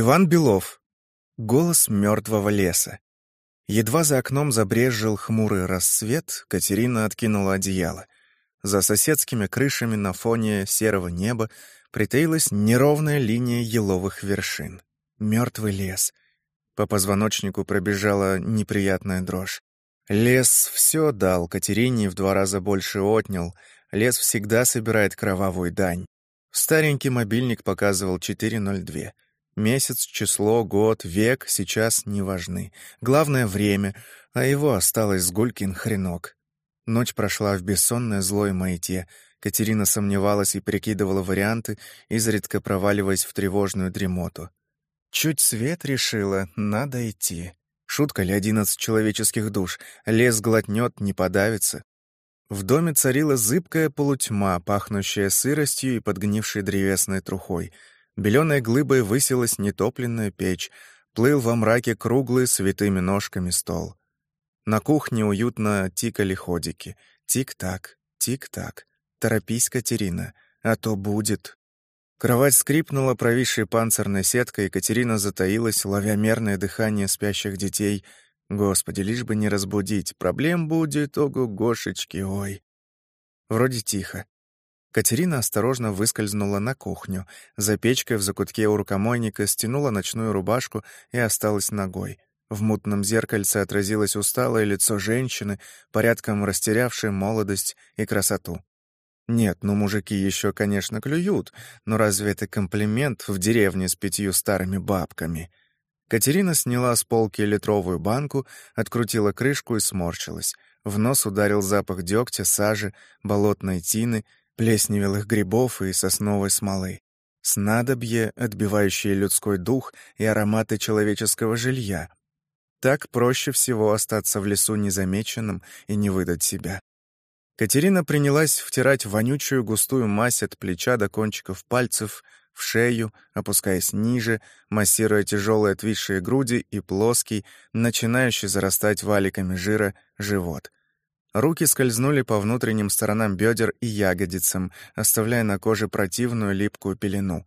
Иван Белов. Голос мертвого леса. Едва за окном забрезжил хмурый рассвет, Катерина откинула одеяло. За соседскими крышами на фоне серого неба притаилась неровная линия еловых вершин. Мертвый лес. По позвоночнику пробежала неприятная дрожь. Лес все дал, Катерине в два раза больше отнял. Лес всегда собирает кровавую дань. Старенький мобильник показывал 4.02. Месяц, число, год, век сейчас не важны. Главное — время, а его осталось с Гулькин хренок. Ночь прошла в бессонной злой маяте. Катерина сомневалась и прикидывала варианты, изредка проваливаясь в тревожную дремоту. Чуть свет решила, надо идти. Шутка ли одиннадцать человеческих душ? Лес глотнет, не подавится. В доме царила зыбкая полутьма, пахнущая сыростью и подгнившей древесной трухой — Белёной глыбой высилась нетопленная печь, плыл во мраке круглый с витыми ножками стол. На кухне уютно тикали ходики. Тик-так, тик-так. Торопись, Катерина, а то будет. Кровать скрипнула провисшей панцирной сеткой, и Катерина затаилась, ловя мерное дыхание спящих детей. Господи, лишь бы не разбудить. Проблем будет, ого-гошечки, ой. Вроде тихо. Катерина осторожно выскользнула на кухню. За печкой в закутке у рукомойника стянула ночную рубашку и осталась ногой. В мутном зеркальце отразилось усталое лицо женщины, порядком растерявшей молодость и красоту. Нет, ну мужики еще, конечно, клюют, но разве это комплимент в деревне с пятью старыми бабками? Катерина сняла с полки литровую банку, открутила крышку и сморщилась. В нос ударил запах дегтя, сажи, болотной тины плесневелых грибов и сосновой смолы, снадобье, отбивающее людской дух и ароматы человеческого жилья. Так проще всего остаться в лесу незамеченным и не выдать себя. Катерина принялась втирать вонючую густую мазь от плеча до кончиков пальцев в шею, опускаясь ниже, массируя тяжелые отвисшие груди и плоский, начинающий зарастать валиками жира, живот. Руки скользнули по внутренним сторонам бедер и ягодицам, оставляя на коже противную липкую пелену.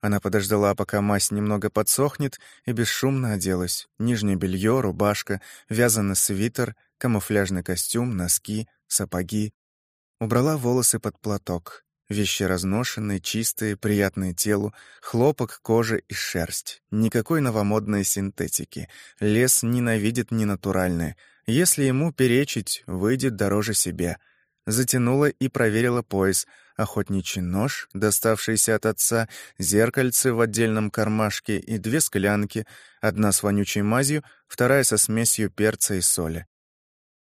Она подождала, пока мазь немного подсохнет, и бесшумно оделась. Нижнее белье, рубашка, вязаный свитер, камуфляжный костюм, носки, сапоги. Убрала волосы под платок. Вещи разношенные, чистые, приятные телу, хлопок, кожа и шерсть. Никакой новомодной синтетики. Лес ненавидит ненатуральное — если ему перечить, выйдет дороже себе. Затянула и проверила пояс. Охотничий нож, доставшийся от отца, зеркальце в отдельном кармашке и две склянки, одна с вонючей мазью, вторая со смесью перца и соли.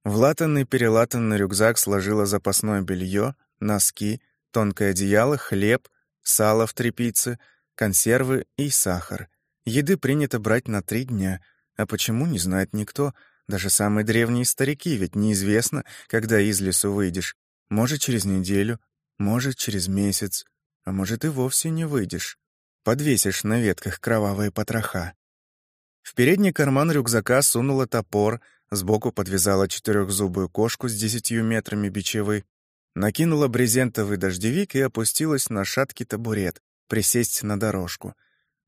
В латанный-перелатанный рюкзак сложила запасное белье, носки, тонкое одеяло, хлеб, сало в тряпице, консервы и сахар. Еды принято брать на три дня, а почему, не знает никто — даже самые древние старики, ведь неизвестно, когда из лесу выйдешь. Может, через неделю, может, через месяц, а может, и вовсе не выйдешь. Подвесишь на ветках кровавые потроха. В передний карман рюкзака сунула топор, сбоку подвязала четырехзубую кошку с десятью метрами бичевы, накинула брезентовый дождевик и опустилась на шаткий табурет, присесть на дорожку.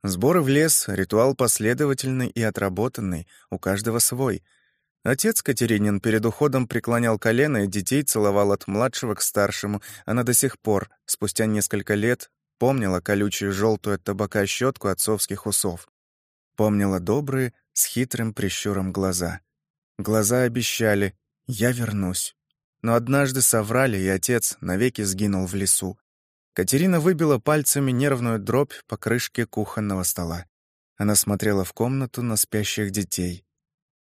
Сборы в лес — ритуал последовательный и отработанный, у каждого свой — Отец Катеринин перед уходом преклонял колено и детей целовал от младшего к старшему. Она до сих пор, спустя несколько лет, помнила колючую желтую от табака щетку отцовских усов. Помнила добрые, с хитрым прищуром глаза. Глаза обещали «Я вернусь». Но однажды соврали, и отец навеки сгинул в лесу. Катерина выбила пальцами нервную дробь по крышке кухонного стола. Она смотрела в комнату на спящих детей.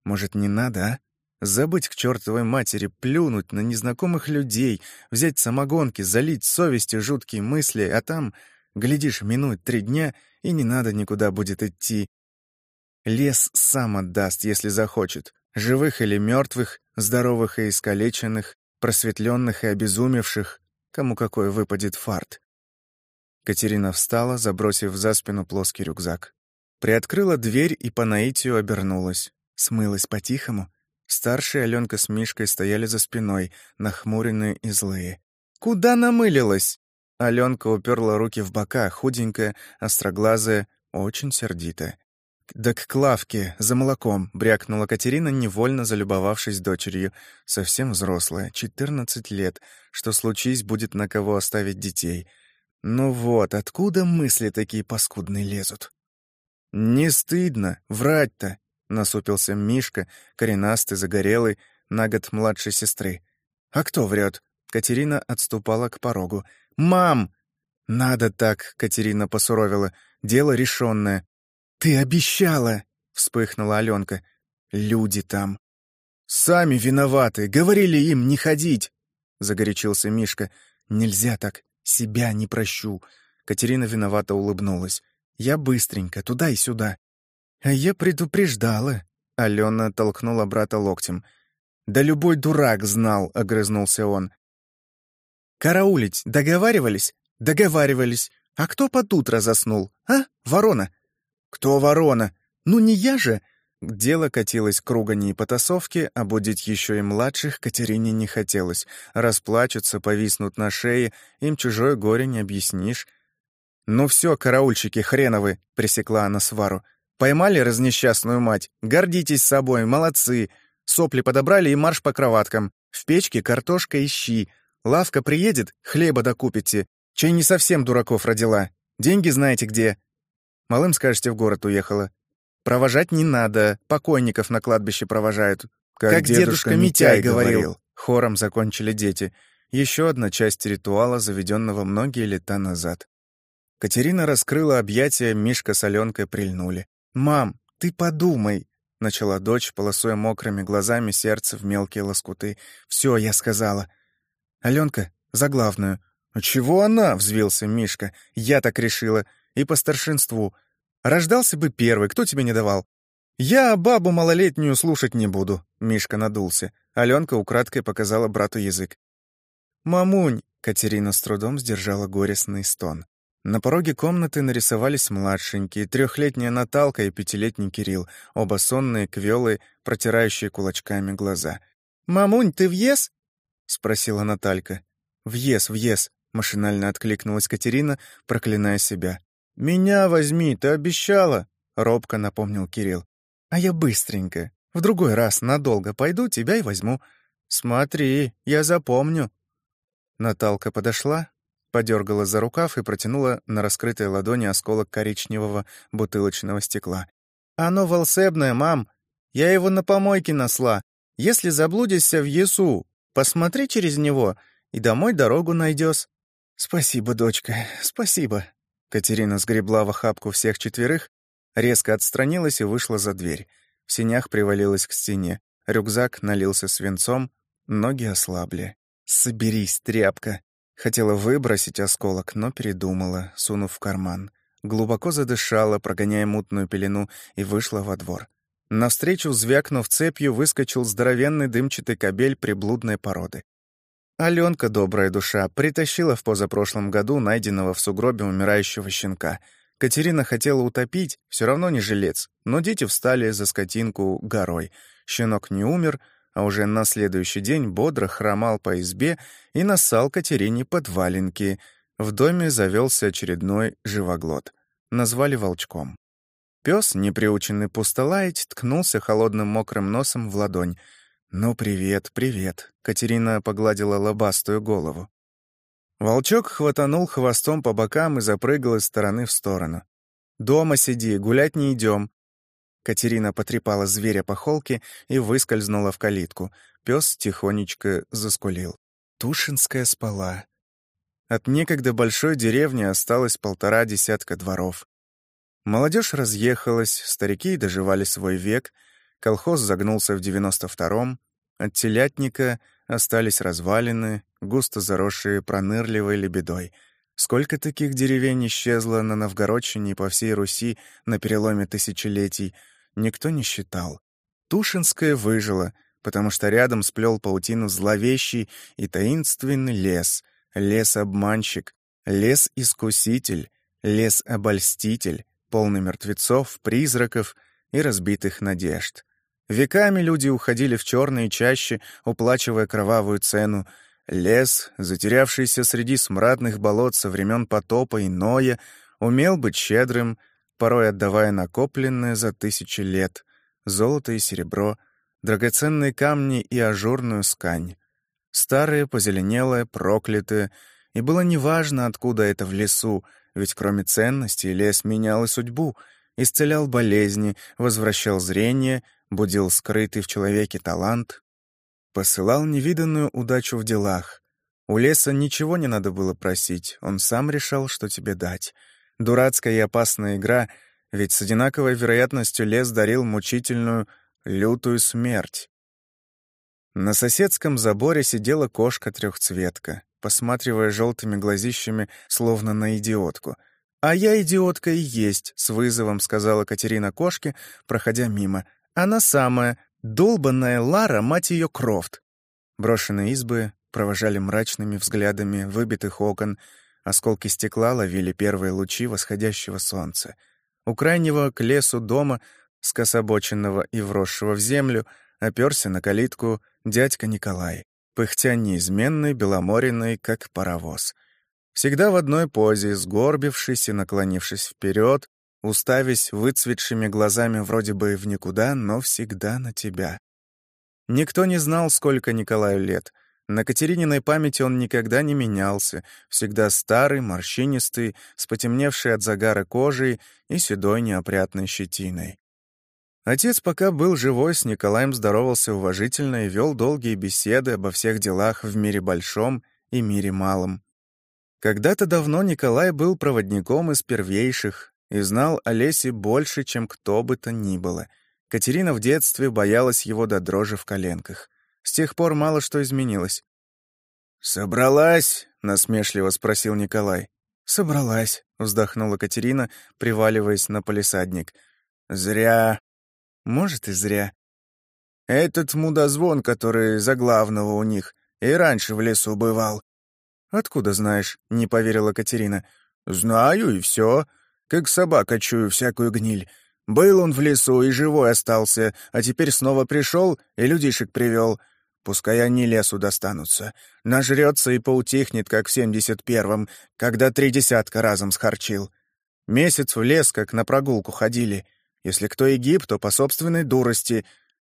Может, не надо, а? Забыть к чертовой матери, плюнуть на незнакомых людей, взять самогонки, залить совестью жуткие мысли, а там, глядишь, минут три дня, и не надо никуда будет идти. Лес сам отдаст, если захочет. Живых или мертвых, здоровых и искалеченных, просветленных и обезумевших, кому какой выпадет фарт. Катерина встала, забросив за спину плоский рюкзак. Приоткрыла дверь и по наитию обернулась. Смылась по-тихому. Старшие Аленка с Мишкой стояли за спиной, нахмуренные и злые. «Куда намылилась?» Аленка уперла руки в бока, худенькая, остроглазая, очень сердитая. «Да к Клавке, за молоком», — брякнула Катерина, невольно залюбовавшись дочерью. Совсем взрослая, четырнадцать лет. Что случись, будет на кого оставить детей. Ну вот, откуда мысли такие паскудные лезут? «Не стыдно, врать-то», — насупился Мишка, коренастый, загорелый, на год младшей сестры. «А кто врет?» Катерина отступала к порогу. «Мам!» «Надо так», — Катерина посуровила. «Дело решенное. «Ты обещала!» — вспыхнула Аленка. «Люди там». «Сами виноваты! Говорили им не ходить!» — загорячился Мишка. «Нельзя так. Себя не прощу». Катерина виновато улыбнулась. «Я быстренько, туда и сюда». «А я предупреждала». Алена толкнула брата локтем. «Да любой дурак знал», — огрызнулся он. «Караулить договаривались?» «Договаривались. А кто под утро заснул, а, ворона?» «Кто ворона? Ну не я же!» Дело катилось к ругани и потасовке, а будить еще и младших Катерине не хотелось. Расплачутся, повиснут на шее, им чужое горе не объяснишь. «Ну все, караульщики хреновы!» — пресекла она свару. «Поймали разнесчастную мать? Гордитесь собой, молодцы! Сопли подобрали и марш по кроваткам. В печке картошка и щи. Лавка приедет, хлеба докупите. Чай не совсем дураков родила. Деньги знаете где. Малым, скажете, в город уехала. Провожать не надо, покойников на кладбище провожают. Как, как дедушка, дедушка Митяй говорил. Хором закончили дети. Еще одна часть ритуала, заведенного многие лета назад. Катерина раскрыла объятия, Мишка с Аленкой прильнули. «Мам, ты подумай!» — начала дочь, полосуя мокрыми глазами сердце в мелкие лоскуты. «Все, я сказала. Аленка, за главную». «Чего она?» — взвился Мишка. «Я так решила и по старшинству. Рождался бы первый, кто тебе не давал? Я бабу малолетнюю слушать не буду, Мишка надулся. Аленка украдкой показала брату язык. Мамунь, Катерина с трудом сдержала горестный стон. На пороге комнаты нарисовались младшенькие, трехлетняя Наталка и пятилетний Кирилл, оба сонные, квелые, протирающие кулачками глаза. «Мамунь, ты въез?» — спросила Наталька. «Въез, въез», — машинально откликнулась Катерина, проклиная себя. «Меня возьми, ты обещала!» — робко напомнил Кирилл. «А я быстренько. В другой раз надолго пойду, тебя и возьму. Смотри, я запомню». Наталка подошла, подергала за рукав и протянула на раскрытой ладони осколок коричневого бутылочного стекла. «Оно волшебное, мам. Я его на помойке насла. Если заблудишься в Есу, посмотри через него, и домой дорогу найдешь». «Спасибо, дочка, спасибо», Катерина сгребла в охапку всех четверых, резко отстранилась и вышла за дверь. В синях привалилась к стене. Рюкзак налился свинцом, ноги ослабли. «Соберись, тряпка!» Хотела выбросить осколок, но передумала, сунув в карман. Глубоко задышала, прогоняя мутную пелену, и вышла во двор. Навстречу, звякнув цепью, выскочил здоровенный дымчатый кобель приблудной породы. Аленка, добрая душа, притащила в позапрошлом году найденного в сугробе умирающего щенка. Катерина хотела утопить, все равно не жилец, но дети встали за скотинку горой. Щенок не умер, а уже на следующий день бодро хромал по избе и нассал Катерине под валенки. В доме завелся очередной живоглот. Назвали волчком. Пес, неприученный пустолаять, ткнулся холодным мокрым носом в ладонь — «Ну, привет, привет», — Катерина погладила лобастую голову. Волчок хватанул хвостом по бокам и запрыгал из стороны в сторону. «Дома сиди, гулять не идем». Катерина потрепала зверя по холке и выскользнула в калитку. Пес тихонечко заскулил. Тушинская спала. От некогда большой деревни осталось полтора десятка дворов. Молодежь разъехалась, старики доживали свой век — Колхоз загнулся в 92-м, от телятника остались развалины, густо заросшие пронырливой лебедой. Сколько таких деревень исчезло на Новгородчине и по всей Руси на переломе тысячелетий, никто не считал. Тушинская выжила, потому что рядом сплел паутину зловещий и таинственный лес, лес-обманщик, лес-искуситель, лес-обольститель, полный мертвецов, призраков и разбитых надежд. Веками люди уходили в черные чащи, уплачивая кровавую цену. Лес, затерявшийся среди смрадных болот со времен потопа и Ноя, умел быть щедрым, порой отдавая накопленное за тысячи лет, золото и серебро, драгоценные камни и ажурную скань. Старые, позеленелые, проклятые, и было неважно, откуда это в лесу, ведь кроме ценностей лес менял и судьбу, исцелял болезни, возвращал зрение, будил скрытый в человеке талант, посылал невиданную удачу в делах. У леса ничего не надо было просить, он сам решал, что тебе дать. Дурацкая и опасная игра, ведь с одинаковой вероятностью лес дарил мучительную, лютую смерть. На соседском заборе сидела кошка-трехцветка, посматривая желтыми глазищами, словно на идиотку. «А я идиотка и есть», — с вызовом сказала Катерина кошке, проходя мимо. «Она самая, долбанная Лара, мать ее Крофт». Брошенные избы провожали мрачными взглядами выбитых окон, осколки стекла ловили первые лучи восходящего солнца. У крайнего к лесу дома, скособоченного и вросшего в землю, оперся на калитку дядька Николай, пыхтя неизменный, беломоренный, как паровоз. Всегда в одной позе, сгорбившись и наклонившись вперед, уставясь выцветшими глазами вроде бы в никуда, но всегда на тебя. Никто не знал, сколько Николаю лет. На Катерининой памяти он никогда не менялся, всегда старый, морщинистый, с потемневшей от загара кожей и седой неопрятной щетиной. Отец, пока был живой, с Николаем здоровался уважительно и вел долгие беседы обо всех делах в мире большом и мире малом. Когда-то давно Николай был проводником из первейших и знал о больше, чем кто бы то ни было. Катерина в детстве боялась его до дрожи в коленках. С тех пор мало что изменилось. «Собралась?» — насмешливо спросил Николай. «Собралась», — вздохнула Катерина, приваливаясь на полисадник. «Зря», может, и зря. Этот мудозвон, который за главного у них, и раньше в лесу бывал. «Откуда знаешь?» — не поверила Катерина. «Знаю, и все. Как собака чую всякую гниль. Был он в лесу и живой остался, а теперь снова пришел и людишек привел. Пускай они лесу достанутся. Нажрется и поутихнет, как в семьдесят первом, когда три десятка разом схарчил. Месяц в лес, как на прогулку ходили — если кто гиб, то по собственной дурости.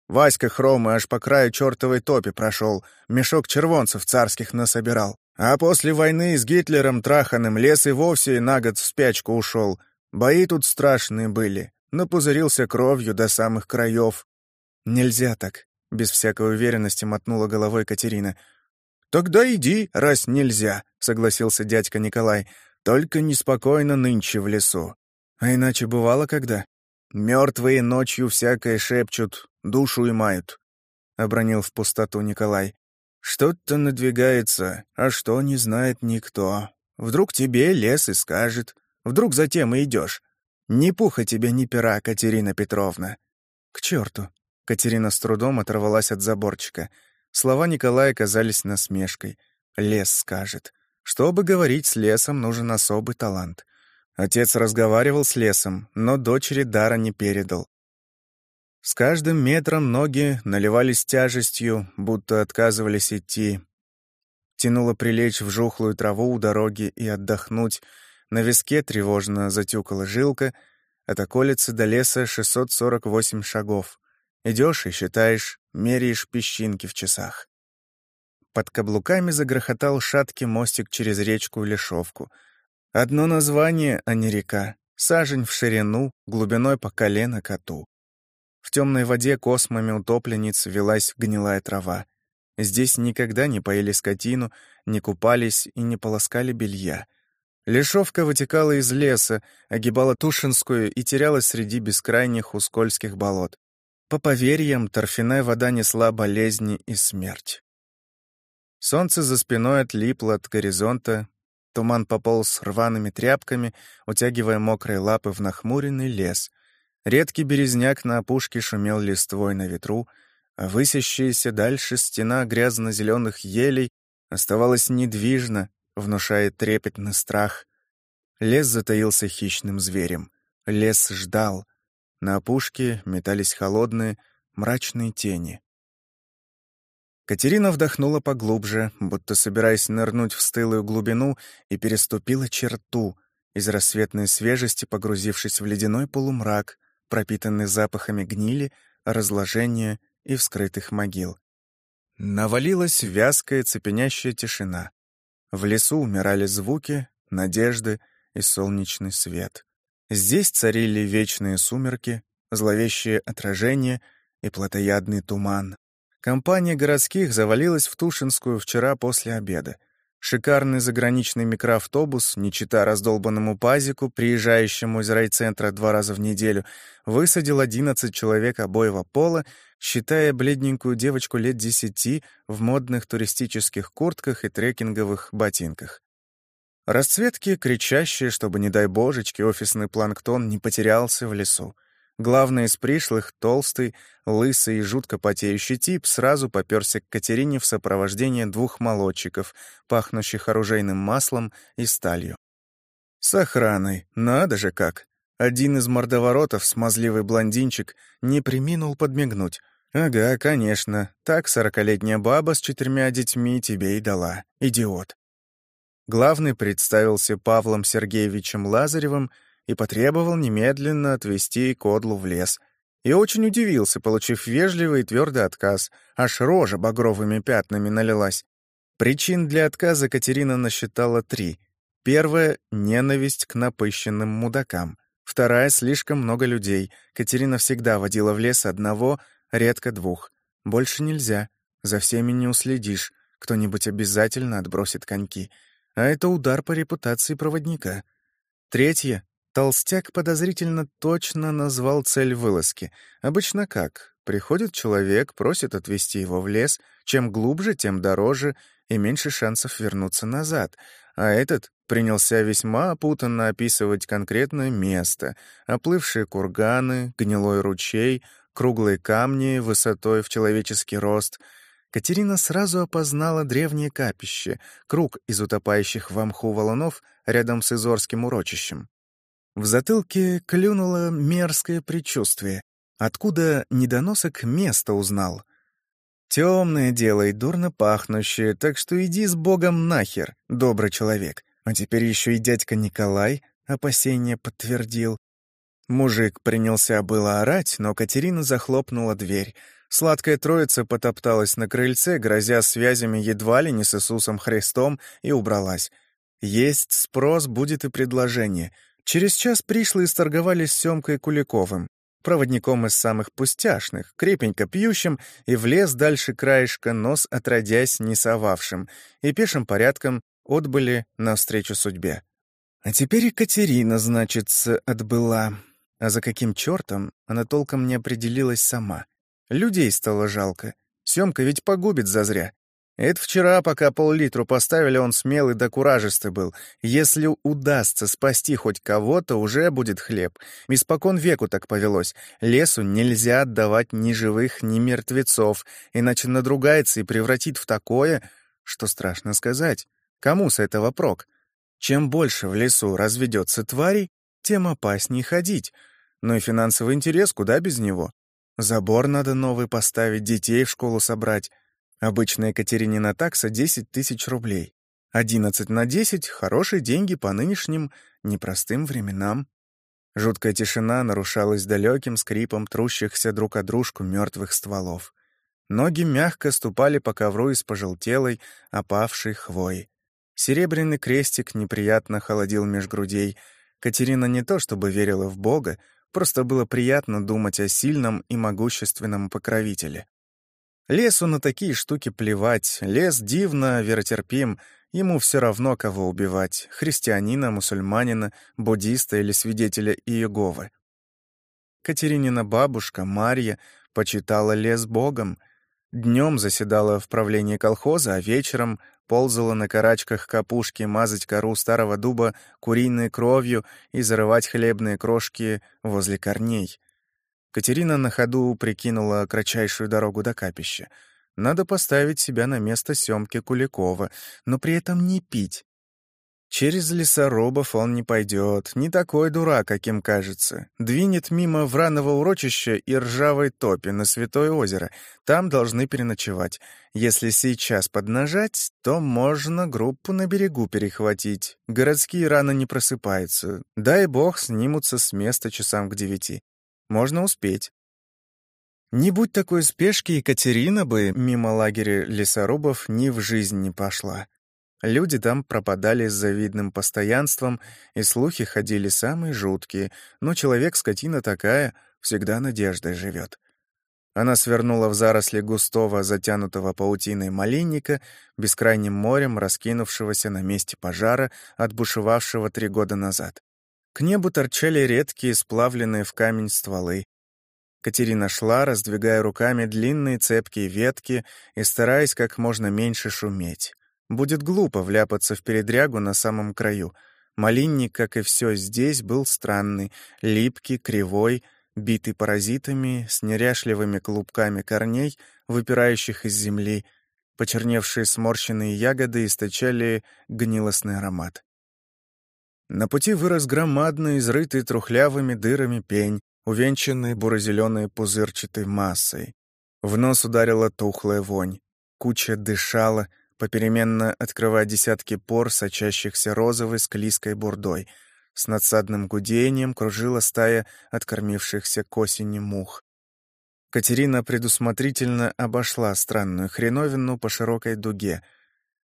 Васька Хромы аж по краю чертовой топи прошел, мешок червонцев царских насобирал. А после войны с Гитлером траханым лес и вовсе на год в спячку ушел. Бои тут страшные были, напузырился кровью до самых краев. «Нельзя так», — без всякой уверенности мотнула головой Катерина. «Тогда иди, раз нельзя», — согласился дядька Николай. «Только неспокойно нынче в лесу. А иначе бывало когда?» Мертвые ночью всякое шепчут, душу и мают», — обронил в пустоту Николай. «Что-то надвигается, а что не знает никто. Вдруг тебе лес и скажет, вдруг затем и идешь. Ни пуха тебе, ни пера, Катерина Петровна». «К черту!» — Катерина с трудом оторвалась от заборчика. Слова Николая казались насмешкой. «Лес скажет». Чтобы говорить с лесом, нужен особый талант. Отец разговаривал с лесом, но дочери дара не передал. С каждым метром ноги наливались тяжестью, будто отказывались идти. Тянуло прилечь в жухлую траву у дороги и отдохнуть. На виске тревожно затюкала жилка. От околицы до леса 648 шагов. Идешь и считаешь, меряешь песчинки в часах. Под каблуками загрохотал шаткий мостик через речку Лешовку — Одно название, а не река. Сажень в ширину, глубиной по колено коту. В темной воде космами утопленниц велась гнилая трава. Здесь никогда не поели скотину, не купались и не полоскали белья. Лешовка вытекала из леса, огибала Тушинскую и терялась среди бескрайних ускольских болот. По поверьям, торфяная вода несла болезни и смерть. Солнце за спиной отлипло от горизонта, Туман пополз рваными тряпками, утягивая мокрые лапы в нахмуренный лес. Редкий березняк на опушке шумел листвой на ветру, а высящаяся дальше стена грязно-зеленых елей оставалась недвижна, внушая трепетный страх. Лес затаился хищным зверем. Лес ждал. На опушке метались холодные, мрачные тени. Катерина вдохнула поглубже, будто собираясь нырнуть в стылую глубину, и переступила черту. из рассветной свежести погрузившись в ледяной полумрак, пропитанный запахами гнили, разложения и вскрытых могил. Навалилась вязкая цепенящая тишина. В лесу умирали звуки, надежды и солнечный свет. Здесь царили вечные сумерки, зловещие отражения и плотоядный туман. Компания городских завалилась в Тушинскую вчера после обеда. Шикарный заграничный микроавтобус, не чита раздолбанному пазику, приезжающему из райцентра два раза в неделю, высадил 11 человек обоего пола, считая бледненькую девочку лет десяти в модных туристических куртках и трекинговых ботинках. Расцветки, кричащие, чтобы, не дай божечки, офисный планктон не потерялся в лесу. Главный из пришлых, толстый, лысый и жутко потеющий тип, сразу попёрся к Катерине в сопровождении двух молодчиков, пахнущих оружейным маслом и сталью. С охраной, надо же как! Один из мордоворотов, смазливый блондинчик, не приминул подмигнуть. «Ага, конечно, так сорокалетняя баба с четырьмя детьми тебе и дала, идиот». Главный представился Павлом Сергеевичем Лазаревым и потребовал немедленно отвезти Кодлу в лес. И очень удивился, получив вежливый и твердый отказ, аж рожа багровыми пятнами налилась. Причин для отказа Катерина насчитала три. Первая — ненависть к напыщенным мудакам. Вторая — слишком много людей. Катерина всегда водила в лес одного, редко двух. Больше нельзя. За всеми не уследишь. Кто-нибудь обязательно отбросит коньки. А это удар по репутации проводника. Третье Толстяк подозрительно точно назвал цель вылазки. Обычно как? Приходит человек, просит отвезти его в лес. Чем глубже, тем дороже и меньше шансов вернуться назад. А этот принялся весьма опутанно описывать конкретное место. Оплывшие курганы, гнилой ручей, круглые камни высотой в человеческий рост — Катерина сразу опознала древнее капище, круг из утопающих в мху валунов рядом с Изорским урочищем. В затылке клюнуло мерзкое предчувствие. Откуда недоносок место узнал? Темное дело и дурно пахнущее, так что иди с Богом нахер, добрый человек. А теперь еще и дядька Николай опасение подтвердил. Мужик принялся было орать, но Катерина захлопнула дверь. Сладкая троица потопталась на крыльце, грозя связями едва ли не с Иисусом Христом, и убралась. Есть спрос, будет и предложение — Через час пришлые сторговались с Семкой Куликовым, проводником из самых пустяшных, крепенько пьющим и в лес дальше краешка, нос отродясь не совавшим, и пешим порядком отбыли навстречу судьбе. А теперь Екатерина, значится, отбыла. А за каким чертом, она толком не определилась сама. Людей стало жалко. Семка ведь погубит зазря. Это вчера, пока пол-литру поставили, он смелый да куражистый был. Если удастся спасти хоть кого-то, уже будет хлеб. Испокон веку так повелось. Лесу нельзя отдавать ни живых, ни мертвецов, иначе надругается и превратит в такое, что страшно сказать. Кому с этого прок? Чем больше в лесу разведется тварей, тем опаснее ходить. Но и финансовый интерес куда без него. Забор надо новый поставить, детей в школу собрать. Обычная Екатеринина такса — 10 тысяч рублей. 11 на 10 — хорошие деньги по нынешним непростым временам. Жуткая тишина нарушалась далеким скрипом трущихся друг о дружку мертвых стволов. Ноги мягко ступали по ковру из пожелтелой, опавшей хвои. Серебряный крестик неприятно холодил меж грудей. Катерина не то чтобы верила в Бога, просто было приятно думать о сильном и могущественном покровителе. Лесу на такие штуки плевать, лес дивно, веротерпим, ему все равно, кого убивать, христианина, мусульманина, буддиста или свидетеля Иеговы. Катеринина бабушка, Марья, почитала лес богом, днем заседала в правлении колхоза, а вечером ползала на карачках капушки мазать кору старого дуба куриной кровью и зарывать хлебные крошки возле корней — Катерина на ходу прикинула кратчайшую дорогу до капища. Надо поставить себя на место Семки Куликова, но при этом не пить. Через лесорубов он не пойдет, не такой дурак, каким кажется. Двинет мимо Враного урочища и ржавой топи на Святое озеро. Там должны переночевать. Если сейчас поднажать, то можно группу на берегу перехватить. Городские рано не просыпаются. Дай бог, снимутся с места часам к девяти. Можно успеть. Не будь такой спешки, Екатерина бы мимо лагеря лесорубов ни в жизнь не пошла. Люди там пропадали с завидным постоянством, и слухи ходили самые жуткие, но человек-скотина такая, всегда надеждой живет. Она свернула в заросли густого, затянутого паутиной малинника, бескрайним морем, раскинувшегося на месте пожара, отбушевавшего три года назад. К небу торчали редкие, сплавленные в камень стволы. Катерина шла, раздвигая руками длинные цепкие ветки и стараясь как можно меньше шуметь. Будет глупо вляпаться в передрягу на самом краю. Малинник, как и все здесь, был странный, липкий, кривой, битый паразитами, с неряшливыми клубками корней, выпирающих из земли. Почерневшие сморщенные ягоды источали гнилостный аромат. На пути вырос громадный, изрытый трухлявыми дырами пень, увенчанный буро-зеленой пузырчатой массой. В нос ударила тухлая вонь. Куча дышала — попеременно открывая десятки пор, сочащихся розовой склизкой бурдой. С надсадным гудением кружила стая откормившихся к осени мух. Катерина предусмотрительно обошла странную хреновину по широкой дуге.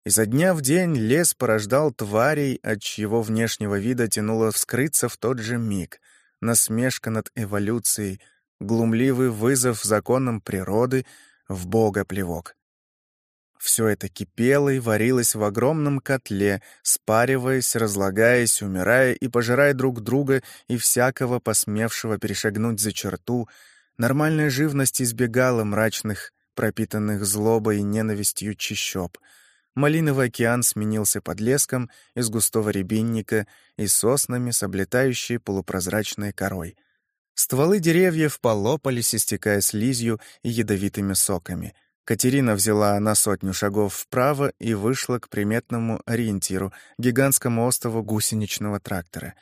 Изо дня в день лес порождал тварей, от чьего внешнего вида тянуло вскрыться в тот же миг. Насмешка над эволюцией, глумливый вызов законам природы, в бога плевок. Все это кипело и варилось в огромном котле, спариваясь, разлагаясь, умирая и пожирая друг друга и всякого посмевшего перешагнуть за черту. Нормальная живность избегала мрачных, пропитанных злобой и ненавистью чащоб. Малиновый океан сменился подлеском из густого рябинника и соснами с облетающей полупрозрачной корой. Стволы деревьев полопались, истекая слизью и ядовитыми соками — Катерина взяла на сотню шагов вправо и вышла к приметному ориентиру — гигантскому острову гусеничного трактора.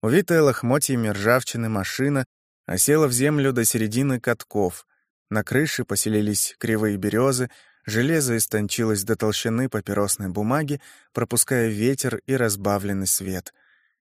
Увитая лохмотьями ржавчины машина осела в землю до середины катков. На крыше поселились кривые березы, железо истончилось до толщины папиросной бумаги, пропуская ветер и разбавленный свет.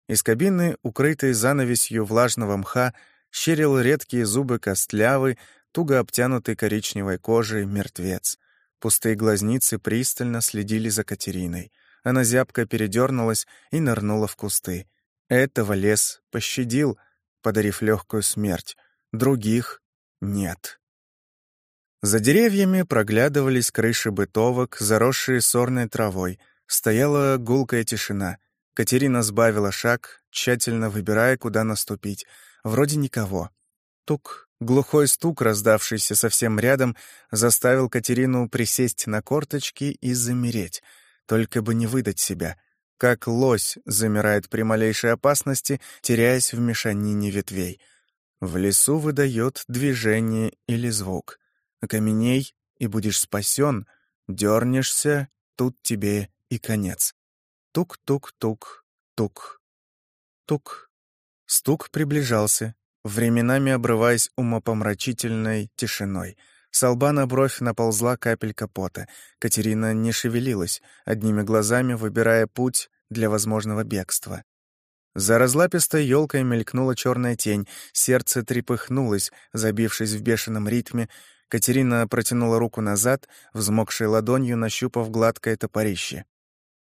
Из кабины, укрытой занавесью влажного мха, щерил редкие зубы костлявый, туго обтянутый коричневой кожей мертвец. Пустые глазницы пристально следили за Катериной. Она зябко передернулась и нырнула в кусты. Этого лес пощадил, подарив легкую смерть. Других нет. За деревьями проглядывались крыши бытовок, заросшие сорной травой. Стояла гулкая тишина. Катерина сбавила шаг, тщательно выбирая, куда наступить. Вроде никого. Тук, Глухой стук, раздавшийся совсем рядом, заставил Катерину присесть на корточки и замереть, только бы не выдать себя. Как лось замирает при малейшей опасности, теряясь в мешанине ветвей. В лесу выдает движение или звук. Окаменей, и будешь спасен, дернешься, тут тебе и конец. Тук-тук-тук, тук. Тук. Стук приближался, временами обрываясь умопомрачительной тишиной. С лба на бровь наползла капелька пота. Катерина не шевелилась, одними глазами выбирая путь для возможного бегства. За разлапистой елкой мелькнула черная тень, сердце трепыхнулось, забившись в бешеном ритме. Катерина протянула руку назад, взмокшей ладонью нащупав гладкое топорище.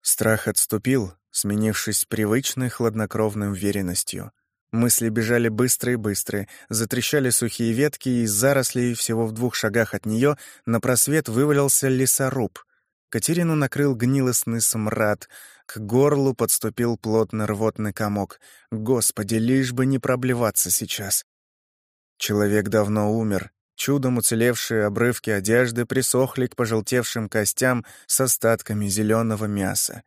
Страх отступил, сменившись привычной хладнокровной уверенностью. Мысли бежали быстро и быстро, затрещали сухие ветки, и из зарослей всего в двух шагах от нее на просвет вывалился лесоруб. Катерину накрыл гнилостный смрад, к горлу подступил плотный рвотный комок. Господи, лишь бы не проблеваться сейчас. Человек давно умер. Чудом уцелевшие обрывки одежды присохли к пожелтевшим костям с остатками зеленого мяса.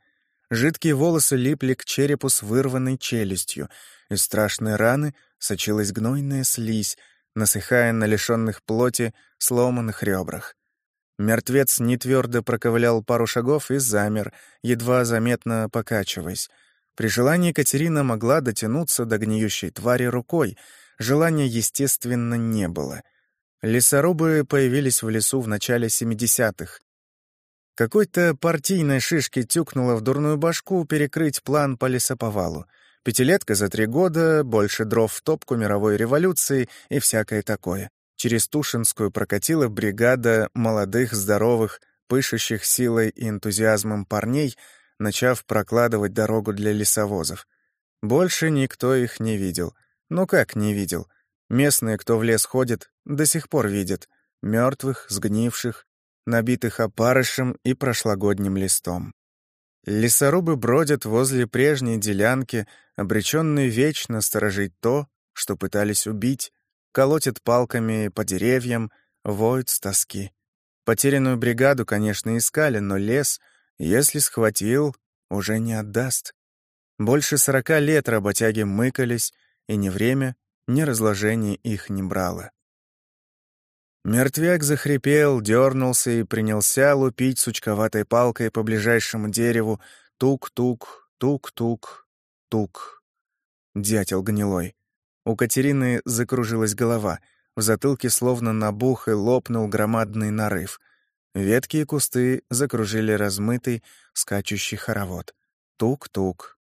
Жидкие волосы липли к черепу с вырванной челюстью — из страшной раны сочилась гнойная слизь, насыхая на лишенных плоти сломанных ребрах. Мертвец нетвердо проковылял пару шагов и замер, едва заметно покачиваясь. При желании Катерина могла дотянуться до гниющей твари рукой. Желания, естественно, не было. Лесорубы появились в лесу в начале 70-х. Какой-то партийной шишке тюкнуло в дурную башку перекрыть план по лесоповалу. Пятилетка за три года, больше дров в топку мировой революции и всякое такое. Через Тушинскую прокатила бригада молодых, здоровых, пышущих силой и энтузиазмом парней, начав прокладывать дорогу для лесовозов. Больше никто их не видел. Ну как не видел? Местные, кто в лес ходит, до сих пор видят. Мертвых, сгнивших, набитых опарышем и прошлогодним листом. Лесорубы бродят возле прежней делянки, обреченные вечно сторожить то, что пытались убить, колотят палками по деревьям, воют с тоски. Потерянную бригаду, конечно, искали, но лес, если схватил, уже не отдаст. Больше сорока лет работяги мыкались, и ни время, ни разложение их не брало. Мертвяк захрипел, дернулся и принялся лупить сучковатой палкой по ближайшему дереву. Тук-тук, тук-тук, тук. Дятел гнилой. У Катерины закружилась голова. В затылке словно набух и лопнул громадный нарыв. Ветки и кусты закружили размытый, скачущий хоровод. Тук-тук.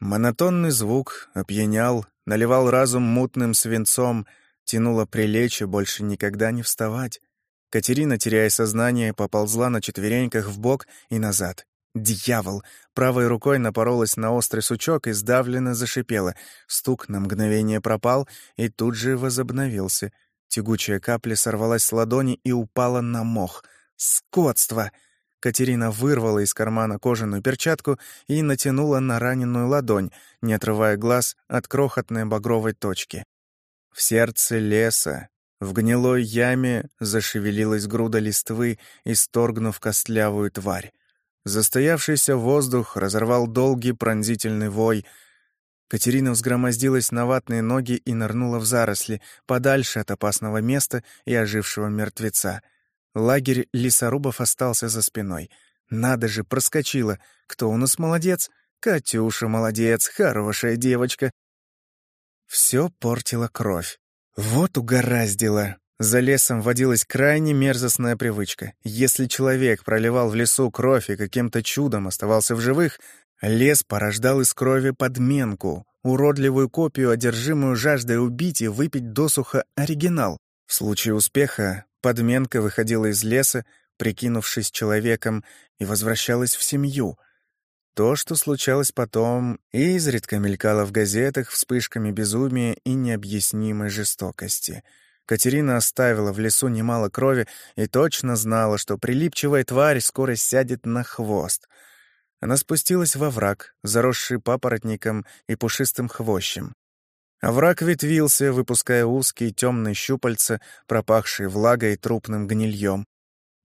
Монотонный звук опьянял, наливал разум мутным свинцом — Тянуло прилечь и больше никогда не вставать. Катерина, теряя сознание, поползла на четвереньках в бок и назад. Дьявол! Правой рукой напоролась на острый сучок и сдавленно зашипела. Стук на мгновение пропал и тут же возобновился. Тягучая капля сорвалась с ладони и упала на мох. Скотство! Катерина вырвала из кармана кожаную перчатку и натянула на раненую ладонь, не отрывая глаз от крохотной багровой точки. В сердце леса, в гнилой яме зашевелилась груда листвы, исторгнув костлявую тварь. Застоявшийся воздух разорвал долгий пронзительный вой. Катерина взгромоздилась на ватные ноги и нырнула в заросли, подальше от опасного места и ожившего мертвеца. Лагерь лесорубов остался за спиной. Надо же, проскочила. Кто у нас молодец? Катюша молодец, хорошая девочка. Все портила кровь. Вот угораздило. За лесом водилась крайне мерзостная привычка. Если человек проливал в лесу кровь и каким-то чудом оставался в живых, лес порождал из крови подменку, уродливую копию, одержимую жаждой убить и выпить досуха оригинал. В случае успеха подменка выходила из леса, прикинувшись человеком, и возвращалась в семью, то, что случалось потом, изредка мелькало в газетах вспышками безумия и необъяснимой жестокости. Катерина оставила в лесу немало крови и точно знала, что прилипчивая тварь скоро сядет на хвост. Она спустилась во враг, заросший папоротником и пушистым хвощем. Овраг ветвился, выпуская узкие темные щупальца, пропахшие влагой и трупным гнильем.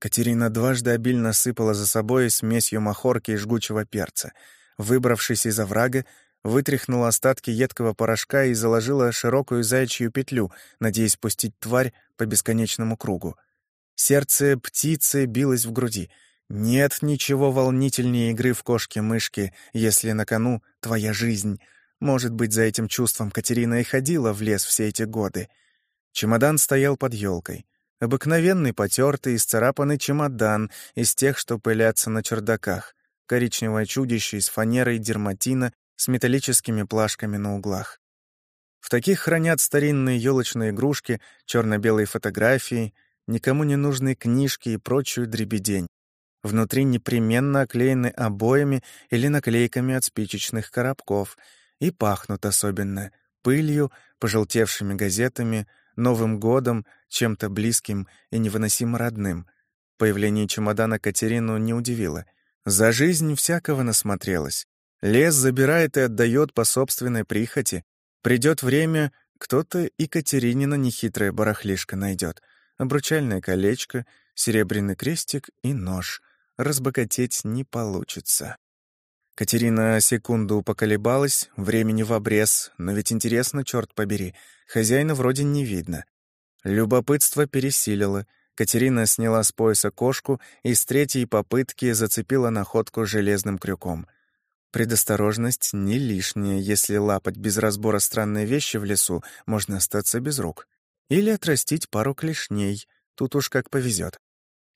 Катерина дважды обильно сыпала за собой смесью махорки и жгучего перца. Выбравшись из оврага, вытряхнула остатки едкого порошка и заложила широкую заячью петлю, надеясь пустить тварь по бесконечному кругу. Сердце птицы билось в груди. Нет ничего волнительнее игры в кошки-мышки, если на кону твоя жизнь. Может быть, за этим чувством Катерина и ходила в лес все эти годы. Чемодан стоял под елкой. Обыкновенный потертый, исцарапанный чемодан из тех, что пылятся на чердаках. Коричневое чудище из фанеры и дерматина с металлическими плашками на углах. В таких хранят старинные елочные игрушки, черно-белые фотографии, никому не нужные книжки и прочую дребедень. Внутри непременно оклеены обоями или наклейками от спичечных коробков и пахнут особенно пылью, пожелтевшими газетами, Новым годом, чем-то близким и невыносимо родным. Появление чемодана Катерину не удивило. За жизнь всякого насмотрелась. Лес забирает и отдает по собственной прихоти. Придет время, кто-то и Катеринина нехитрая барахлишка найдет. Обручальное колечко, серебряный крестик и нож. Разбогатеть не получится. Катерина секунду поколебалась, времени в обрез, но ведь интересно, черт побери, хозяина вроде не видно. Любопытство пересилило, Катерина сняла с пояса кошку и с третьей попытки зацепила находку железным крюком. Предосторожность не лишняя, если лапать без разбора странные вещи в лесу, можно остаться без рук. Или отрастить пару клешней, тут уж как повезет.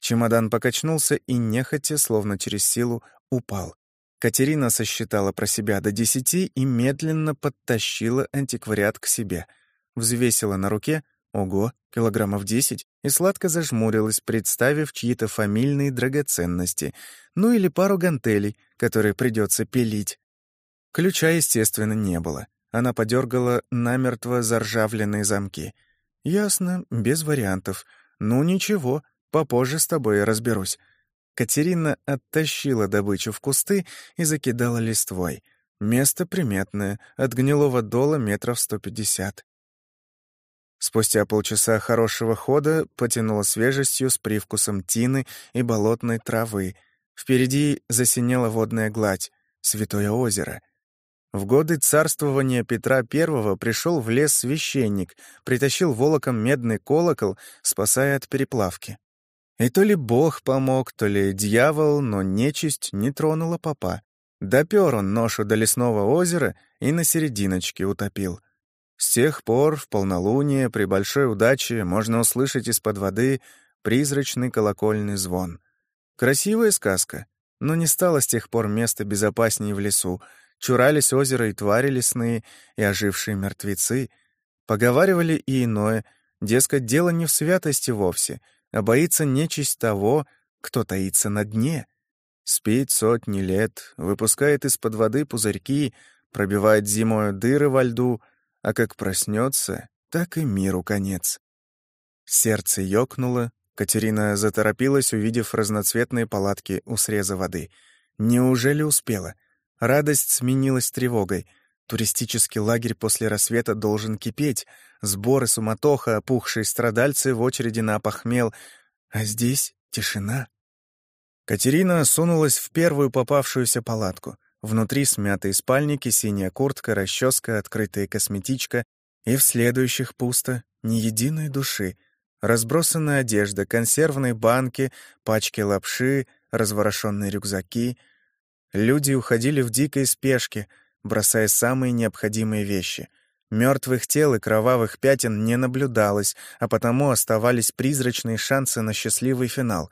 Чемодан покачнулся и, нехотя, словно через силу, упал. Катерина сосчитала про себя до десяти и медленно подтащила антиквариат к себе. Взвесила на руке, ого, килограммов десять, и сладко зажмурилась, представив чьи-то фамильные драгоценности, ну или пару гантелей, которые придется пилить. Ключа, естественно, не было. Она подергала намертво заржавленные замки. «Ясно, без вариантов. Ну ничего, попозже с тобой разберусь». Катерина оттащила добычу в кусты и закидала листвой. Место приметное, от гнилого дола метров сто пятьдесят. Спустя полчаса хорошего хода потянуло свежестью с привкусом тины и болотной травы. Впереди засинела водная гладь, святое озеро. В годы царствования Петра I пришел в лес священник, притащил волоком медный колокол, спасая от переплавки. И то ли бог помог, то ли дьявол, но нечисть не тронула попа. Допер он ношу до лесного озера и на серединочке утопил. С тех пор в полнолуние при большой удаче можно услышать из-под воды призрачный колокольный звон. Красивая сказка, но не стало с тех пор места безопаснее в лесу. Чурались озера и твари лесные, и ожившие мертвецы. Поговаривали и иное, дескать, дело не в святости вовсе, а боится нечисть того, кто таится на дне. Спит сотни лет, выпускает из-под воды пузырьки, пробивает зимою дыры во льду — а как проснется, так и миру конец. Сердце ёкнуло, Катерина заторопилась, увидев разноцветные палатки у среза воды. Неужели успела? Радость сменилась тревогой. Туристический лагерь после рассвета должен кипеть. Сборы, суматоха, опухшие страдальцы в очереди на опохмел. А здесь тишина. Катерина сунулась в первую попавшуюся палатку. Внутри смятые спальники, синяя куртка, расческа, открытая косметичка. И в следующих пусто, ни единой души. Разбросанная одежда, консервные банки, пачки лапши, разворошенные рюкзаки. Люди уходили в дикой спешке, бросая самые необходимые вещи. Мертвых тел и кровавых пятен не наблюдалось, а потому оставались призрачные шансы на счастливый финал.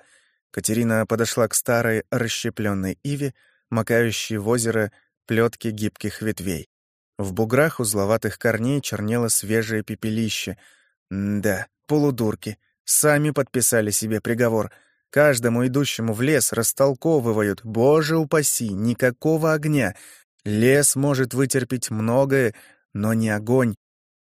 Катерина подошла к старой расщепленной иве, макающие в озеро плетки гибких ветвей. В буграх узловатых корней чернело свежее пепелище. М да, полудурки. Сами подписали себе приговор. Каждому идущему в лес растолковывают. Боже упаси, никакого огня. Лес может вытерпеть многое, но не огонь.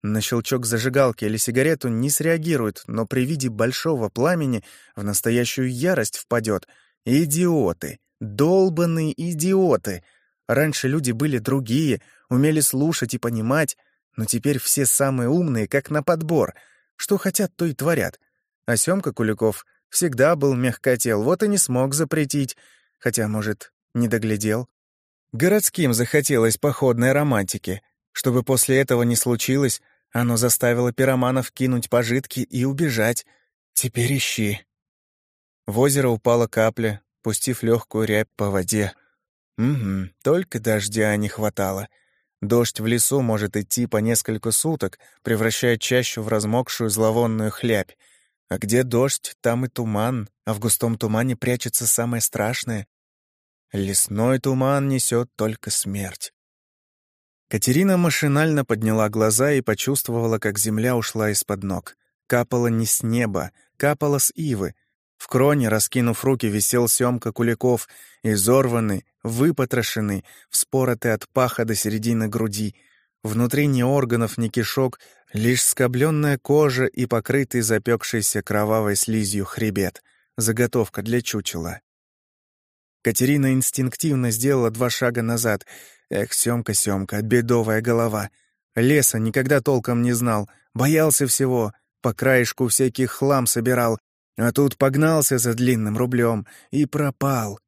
На щелчок зажигалки или сигарету не среагирует, но при виде большого пламени в настоящую ярость впадет. Идиоты! Долбанные идиоты! Раньше люди были другие, умели слушать и понимать, но теперь все самые умные, как на подбор. Что хотят, то и творят. А Сёмка Куликов всегда был мягкотел, вот и не смог запретить. Хотя, может, не доглядел. Городским захотелось походной романтики. Чтобы после этого не случилось, оно заставило пироманов кинуть пожитки и убежать. Теперь ищи. В озеро упала капля, пустив легкую рябь по воде. Угу, только дождя не хватало. Дождь в лесу может идти по несколько суток, превращая чащу в размокшую зловонную хлябь. А где дождь, там и туман, а в густом тумане прячется самое страшное. Лесной туман несет только смерть. Катерина машинально подняла глаза и почувствовала, как земля ушла из-под ног. Капала не с неба, капала с ивы, в кроне, раскинув руки, висел Семка Куликов, изорванный, выпотрошенный, вспоротый от паха до середины груди. Внутри ни органов, ни кишок, лишь скобленная кожа и покрытый запекшейся кровавой слизью хребет. Заготовка для чучела. Катерина инстинктивно сделала два шага назад. Эх, Семка, Семка, бедовая голова. Леса никогда толком не знал, боялся всего, по краешку всякий хлам собирал, а тут погнался за длинным рублем и пропал.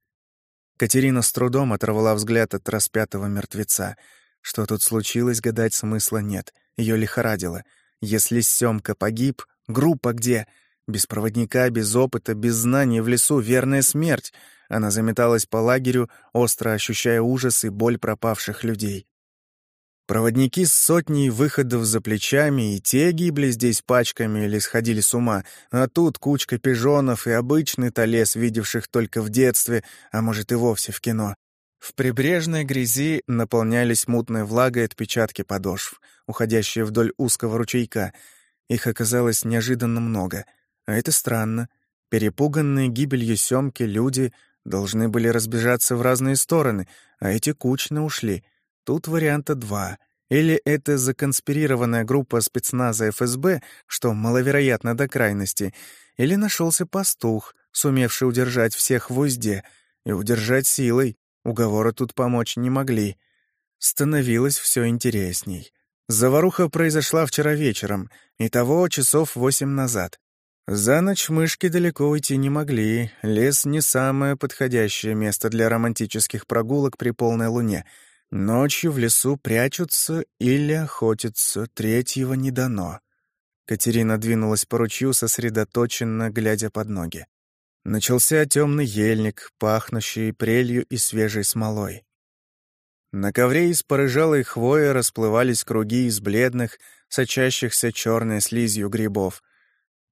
Катерина с трудом оторвала взгляд от распятого мертвеца. Что тут случилось, гадать смысла нет. Ее лихорадило. Если Семка погиб, группа где? Без проводника, без опыта, без знаний в лесу — верная смерть. Она заметалась по лагерю, остро ощущая ужас и боль пропавших людей. Проводники с сотней выходов за плечами, и те гибли здесь пачками или сходили с ума, а тут кучка пижонов и обычный-то лес, видевших только в детстве, а может и вовсе в кино. В прибрежной грязи наполнялись мутной влагой отпечатки подошв, уходящие вдоль узкого ручейка. Их оказалось неожиданно много. А это странно. Перепуганные гибелью Сёмки люди должны были разбежаться в разные стороны, а эти кучно ушли — Тут варианта два. Или это законспирированная группа спецназа ФСБ, что маловероятно до крайности, или нашелся пастух, сумевший удержать всех в узде. И удержать силой. Уговоры тут помочь не могли. Становилось все интересней. Заваруха произошла вчера вечером, и того часов восемь назад. За ночь мышки далеко уйти не могли, лес не самое подходящее место для романтических прогулок при полной луне — Ночью в лесу прячутся или охотятся, третьего не дано. Катерина двинулась по ручью, сосредоточенно глядя под ноги. Начался темный ельник, пахнущий прелью и свежей смолой. На ковре из порыжалой хвои расплывались круги из бледных, сочащихся черной слизью грибов.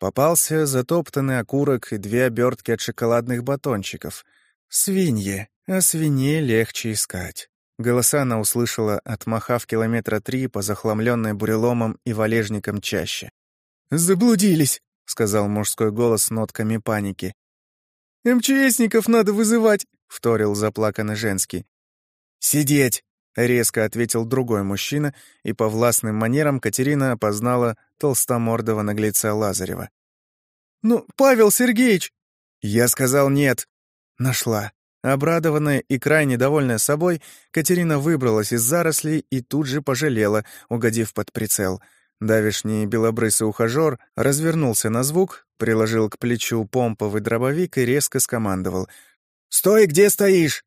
Попался затоптанный окурок и две обертки от шоколадных батончиков. Свиньи, а свиней легче искать. Голоса она услышала, отмахав километра три по захламленной буреломом и валежником чаще. «Заблудились!» — сказал мужской голос с нотками паники. «МЧСников надо вызывать!» — вторил заплаканный женский. «Сидеть!» — резко ответил другой мужчина, и по властным манерам Катерина опознала толстомордого наглеца Лазарева. «Ну, Павел Сергеевич!» «Я сказал нет!» «Нашла!» Обрадованная и крайне довольная собой, Катерина выбралась из зарослей и тут же пожалела, угодив под прицел. Давишний белобрысый ухажёр развернулся на звук, приложил к плечу помповый дробовик и резко скомандовал. «Стой, где стоишь?»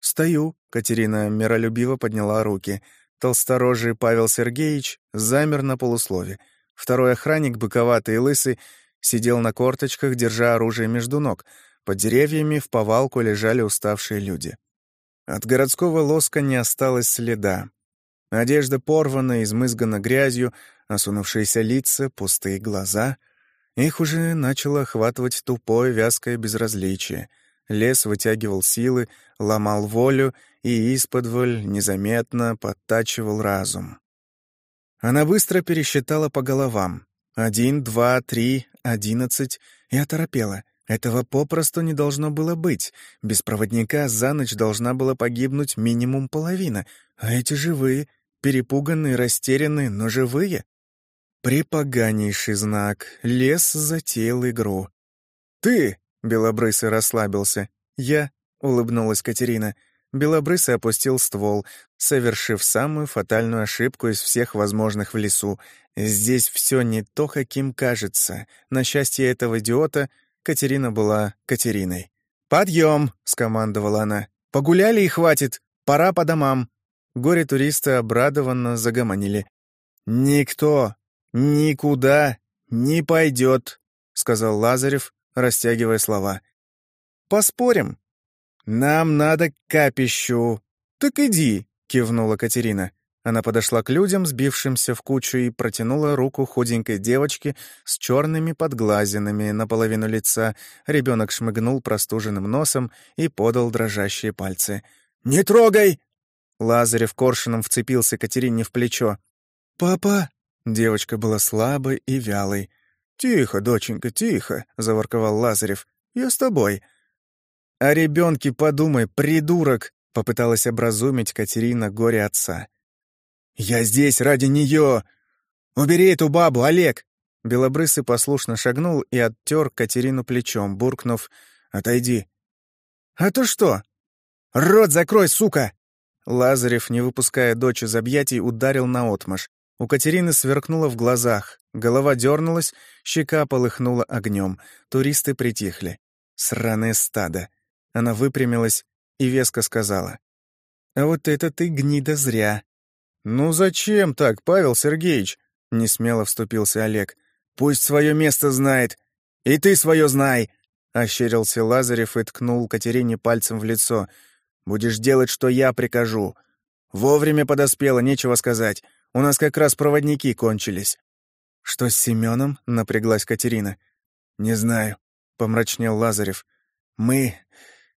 «Стою», — Катерина миролюбиво подняла руки. Толсторожий Павел Сергеевич замер на полуслове. Второй охранник, быковатый и лысый, сидел на корточках, держа оружие между ног — под деревьями в повалку лежали уставшие люди. От городского лоска не осталось следа. Одежда порвана, измызгана грязью, осунувшиеся лица, пустые глаза. Их уже начало охватывать тупое вязкое безразличие. Лес вытягивал силы, ломал волю и исподволь незаметно подтачивал разум. Она быстро пересчитала по головам. Один, два, три, одиннадцать, и оторопела — этого попросту не должно было быть. Без проводника за ночь должна была погибнуть минимум половина, а эти живые, перепуганные, растерянные, но живые. Припоганейший знак. Лес затеял игру. «Ты!» — Белобрысый расслабился. «Я?» — улыбнулась Катерина. Белобрысый опустил ствол, совершив самую фатальную ошибку из всех возможных в лесу. Здесь все не то, каким кажется. На счастье этого идиота — Катерина была Катериной. «Подъем!» — скомандовала она. «Погуляли и хватит! Пора по домам!» Горе-туристы обрадованно загомонили. «Никто никуда не пойдет», — сказал Лазарев, растягивая слова. «Поспорим?» «Нам надо к капищу». «Так иди», — кивнула Катерина. Она подошла к людям, сбившимся в кучу, и протянула руку худенькой девочке с черными подглазинами наполовину лица. Ребенок шмыгнул простуженным носом и подал дрожащие пальцы. «Не трогай!» Лазарев коршуном вцепился Катерине в плечо. «Папа!» Девочка была слабой и вялой. «Тихо, доченька, тихо!» — заворковал Лазарев. «Я с тобой». «О ребенке подумай, придурок!» — попыталась образумить Катерина горе отца. «Я здесь ради нее! Убери эту бабу, Олег!» Белобрысый послушно шагнул и оттер Катерину плечом, буркнув «Отойди». «А то что?» «Рот закрой, сука!» Лазарев, не выпуская дочь из объятий, ударил наотмашь. У Катерины сверкнуло в глазах, голова дернулась, щека полыхнула огнем. Туристы притихли. Сраное стадо. Она выпрямилась и веско сказала. «А вот это ты, гнида, зря. «Ну зачем так, Павел Сергеевич?» — несмело вступился Олег. «Пусть свое место знает. «И ты свое знай!» — ощерился Лазарев и ткнул Катерине пальцем в лицо. «Будешь делать, что я прикажу. Вовремя подоспела, нечего сказать. У нас как раз проводники кончились». «Что с Семеном? напряглась Катерина. «Не знаю», — помрачнел Лазарев. «Мы...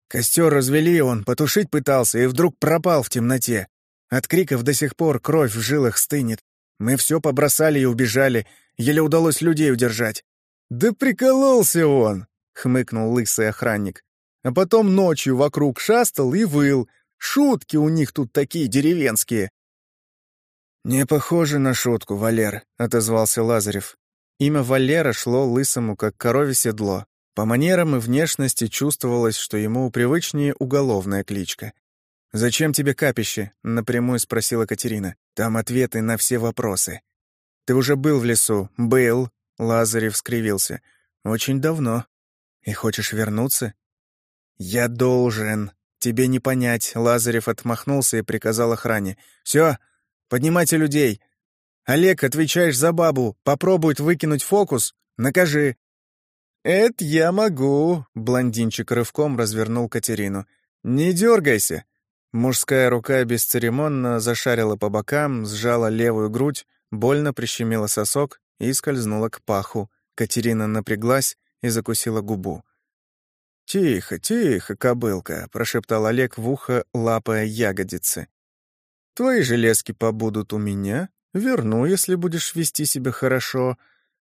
Костер развели, он потушить пытался и вдруг пропал в темноте. От криков до сих пор кровь в жилах стынет. Мы все побросали и убежали, еле удалось людей удержать». «Да прикололся он!» — хмыкнул лысый охранник. А потом ночью вокруг шастал и выл. Шутки у них тут такие деревенские. «Не похоже на шутку, Валер», — отозвался Лазарев. Имя Валера шло лысому, как корове седло. По манерам и внешности чувствовалось, что ему привычнее уголовная кличка. «Зачем тебе капище?» — напрямую спросила Катерина. «Там ответы на все вопросы». «Ты уже был в лесу?» «Был», — Лазарев скривился. «Очень давно. И хочешь вернуться?» «Я должен. Тебе не понять», — Лазарев отмахнулся и приказал охране. «Всё, Поднимайте людей. Олег, отвечаешь за бабу. Попробует выкинуть фокус. Накажи». «Это я могу», — блондинчик рывком развернул Катерину. «Не дергайся». Мужская рука бесцеремонно зашарила по бокам, сжала левую грудь, больно прищемила сосок и скользнула к паху. Катерина напряглась и закусила губу. «Тихо, тихо, кобылка», — прошептал Олег в ухо, лапая ягодицы. Твои железки побудут у меня. Верну, если будешь вести себя хорошо».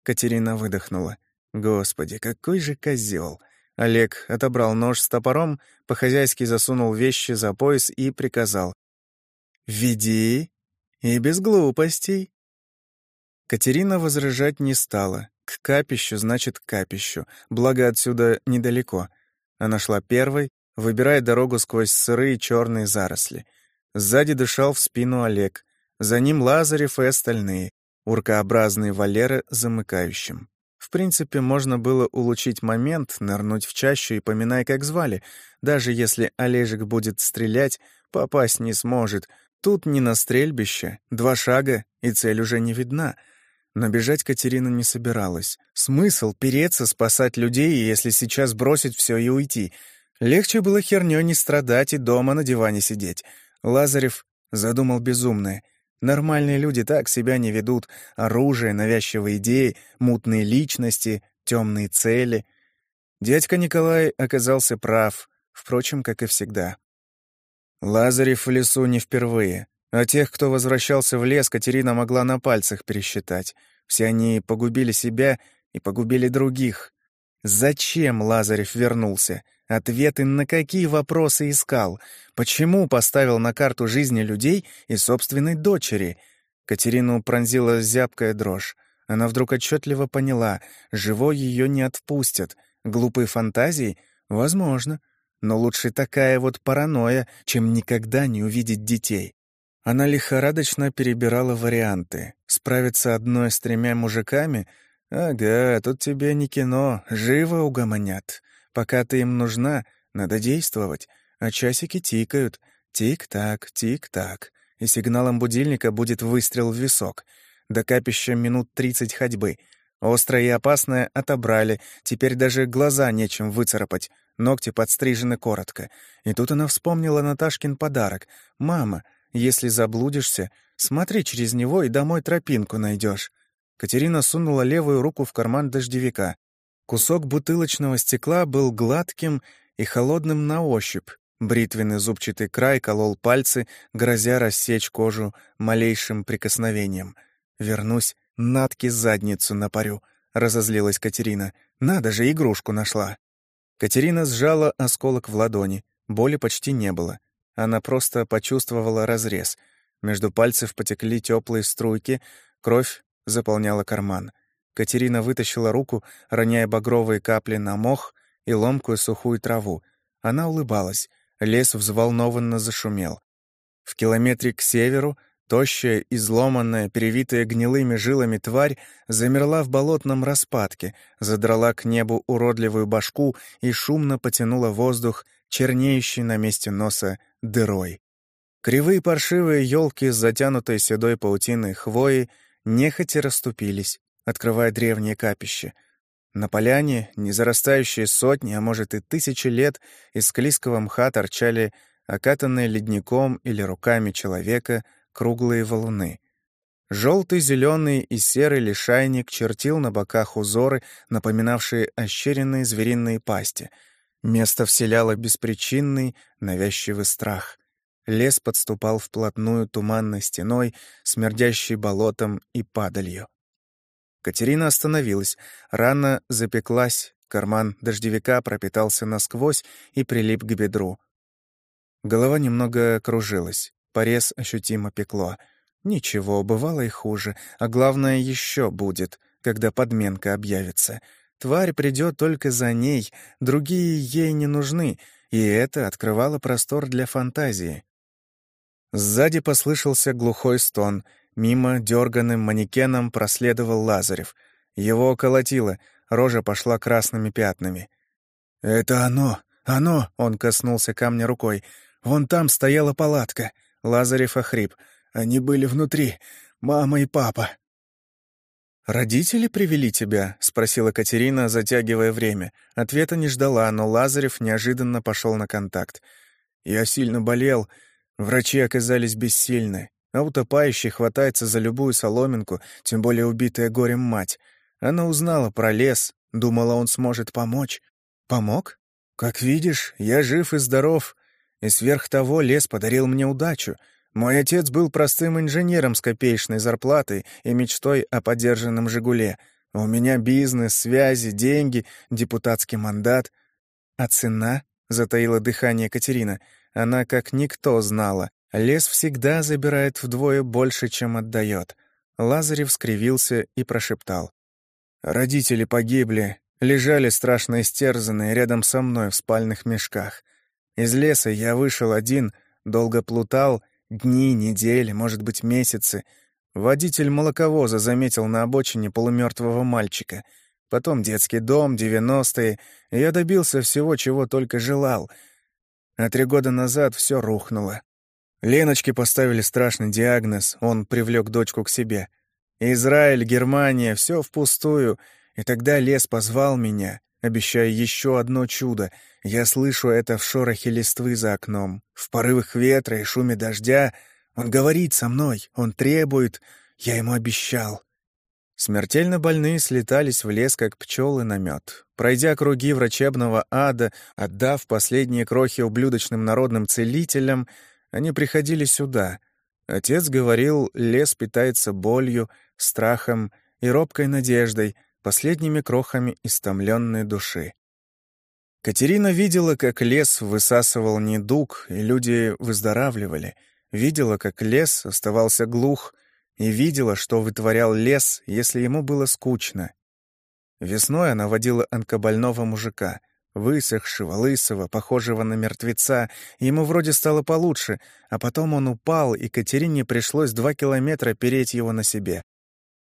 Катерина выдохнула. «Господи, какой же козел!» Олег отобрал нож с топором, по-хозяйски засунул вещи за пояс и приказал. «Веди, и без глупостей». Катерина возражать не стала. К капищу значит капищу, благо отсюда недалеко. Она шла первой, выбирая дорогу сквозь сырые черные заросли — Сзади дышал в спину Олег. За ним Лазарев и остальные, уркообразные Валеры замыкающим. В принципе, можно было улучшить момент, нырнуть в чащу и поминай, как звали. Даже если Олежек будет стрелять, попасть не сможет. Тут не на стрельбище, два шага, и цель уже не видна. Но бежать Катерина не собиралась. Смысл переться, спасать людей, если сейчас бросить все и уйти. Легче было хернёй не страдать и дома на диване сидеть. Лазарев задумал безумное. Нормальные люди так себя не ведут. Оружие, навязчивые идеи, мутные личности, темные цели. Дядька Николай оказался прав, впрочем, как и всегда. Лазарев в лесу не впервые. А тех, кто возвращался в лес, Катерина могла на пальцах пересчитать. Все они погубили себя и погубили других. Зачем Лазарев вернулся? Ответы на какие вопросы искал? Почему поставил на карту жизни людей и собственной дочери? Катерину пронзила зябкая дрожь. Она вдруг отчетливо поняла, живой ее не отпустят. Глупые фантазии? Возможно. Но лучше такая вот паранойя, чем никогда не увидеть детей. Она лихорадочно перебирала варианты. Справиться одной с тремя мужиками — «Ага, тут тебе не кино, живо угомонят. Пока ты им нужна, надо действовать, а часики тикают. Тик-так, тик-так. И сигналом будильника будет выстрел в висок. До капища минут тридцать ходьбы. Острое и опасное отобрали, теперь даже глаза нечем выцарапать. Ногти подстрижены коротко. И тут она вспомнила Наташкин подарок. «Мама, если заблудишься, смотри через него и домой тропинку найдешь. Катерина сунула левую руку в карман дождевика. Кусок бутылочного стекла был гладким и холодным на ощупь. Бритвенный зубчатый край колол пальцы, грозя рассечь кожу малейшим прикосновением. «Вернусь, Натке задницу напарю», — разозлилась Катерина. «Надо же, игрушку нашла». Катерина сжала осколок в ладони. Боли почти не было. Она просто почувствовала разрез. Между пальцев потекли теплые струйки, кровь заполняла карман. Катерина вытащила руку, роняя багровые капли на мох и ломкую сухую траву. Она улыбалась. Лес взволнованно зашумел. В километре к северу тощая, изломанная, перевитая гнилыми жилами тварь замерла в болотном распадке, задрала к небу уродливую башку и шумно потянула воздух, чернеющий на месте носа дырой. Кривые паршивые елки с затянутой седой паутиной хвои нехотя расступились, открывая древнее капище. На поляне, не зарастающие сотни, а может и тысячи лет, из склизкого мха торчали окатанные ледником или руками человека круглые валуны. Желтый, зеленый и серый лишайник чертил на боках узоры, напоминавшие ощеренные звериные пасти. Место вселяло беспричинный, навязчивый страх. Лес подступал вплотную туманной стеной, смердящей болотом и падалью. Катерина остановилась. Рана запеклась, карман дождевика пропитался насквозь и прилип к бедру. Голова немного кружилась, порез ощутимо пекло. Ничего, бывало и хуже, а главное еще будет, когда подменка объявится. Тварь придет только за ней, другие ей не нужны, и это открывало простор для фантазии. Сзади послышался глухой стон — Мимо дерганым манекеном проследовал Лазарев. Его колотило, рожа пошла красными пятнами. «Это оно! Оно!» — он коснулся камня рукой. «Вон там стояла палатка!» Лазарев охрип. «Они были внутри. Мама и папа!» «Родители привели тебя?» — спросила Катерина, затягивая время. Ответа не ждала, но Лазарев неожиданно пошел на контакт. «Я сильно болел. Врачи оказались бессильны. А утопающий хватается за любую соломинку, тем более убитая горем мать. Она узнала про лес, думала, он сможет помочь. Помог? Как видишь, я жив и здоров. И сверх того лес подарил мне удачу. Мой отец был простым инженером с копеечной зарплатой и мечтой о подержанном «Жигуле». У меня бизнес, связи, деньги, депутатский мандат. А цена? — затаила дыхание Катерина. Она как никто знала. Лес всегда забирает вдвое больше, чем отдает. Лазарев скривился и прошептал. «Родители погибли, лежали страшно истерзанные рядом со мной в спальных мешках. Из леса я вышел один, долго плутал, дни, недели, может быть, месяцы. Водитель молоковоза заметил на обочине полумертвого мальчика. Потом детский дом, девяностые. Я добился всего, чего только желал. А три года назад все рухнуло. Леночке поставили страшный диагноз, он привлек дочку к себе. Израиль, Германия, все впустую. И тогда лес позвал меня, обещая еще одно чудо. Я слышу это в шорохе листвы за окном, в порывах ветра и шуме дождя. Он говорит со мной, он требует. Я ему обещал. Смертельно больные слетались в лес, как пчелы на мед. Пройдя круги врачебного ада, отдав последние крохи ублюдочным народным целителям, они приходили сюда. Отец говорил, лес питается болью, страхом и робкой надеждой, последними крохами истомленной души. Катерина видела, как лес высасывал недуг, и люди выздоравливали. Видела, как лес оставался глух, и видела, что вытворял лес, если ему было скучно. Весной она водила онкобольного мужика — высохшего, лысого, похожего на мертвеца. Ему вроде стало получше, а потом он упал, и Катерине пришлось два километра переть его на себе.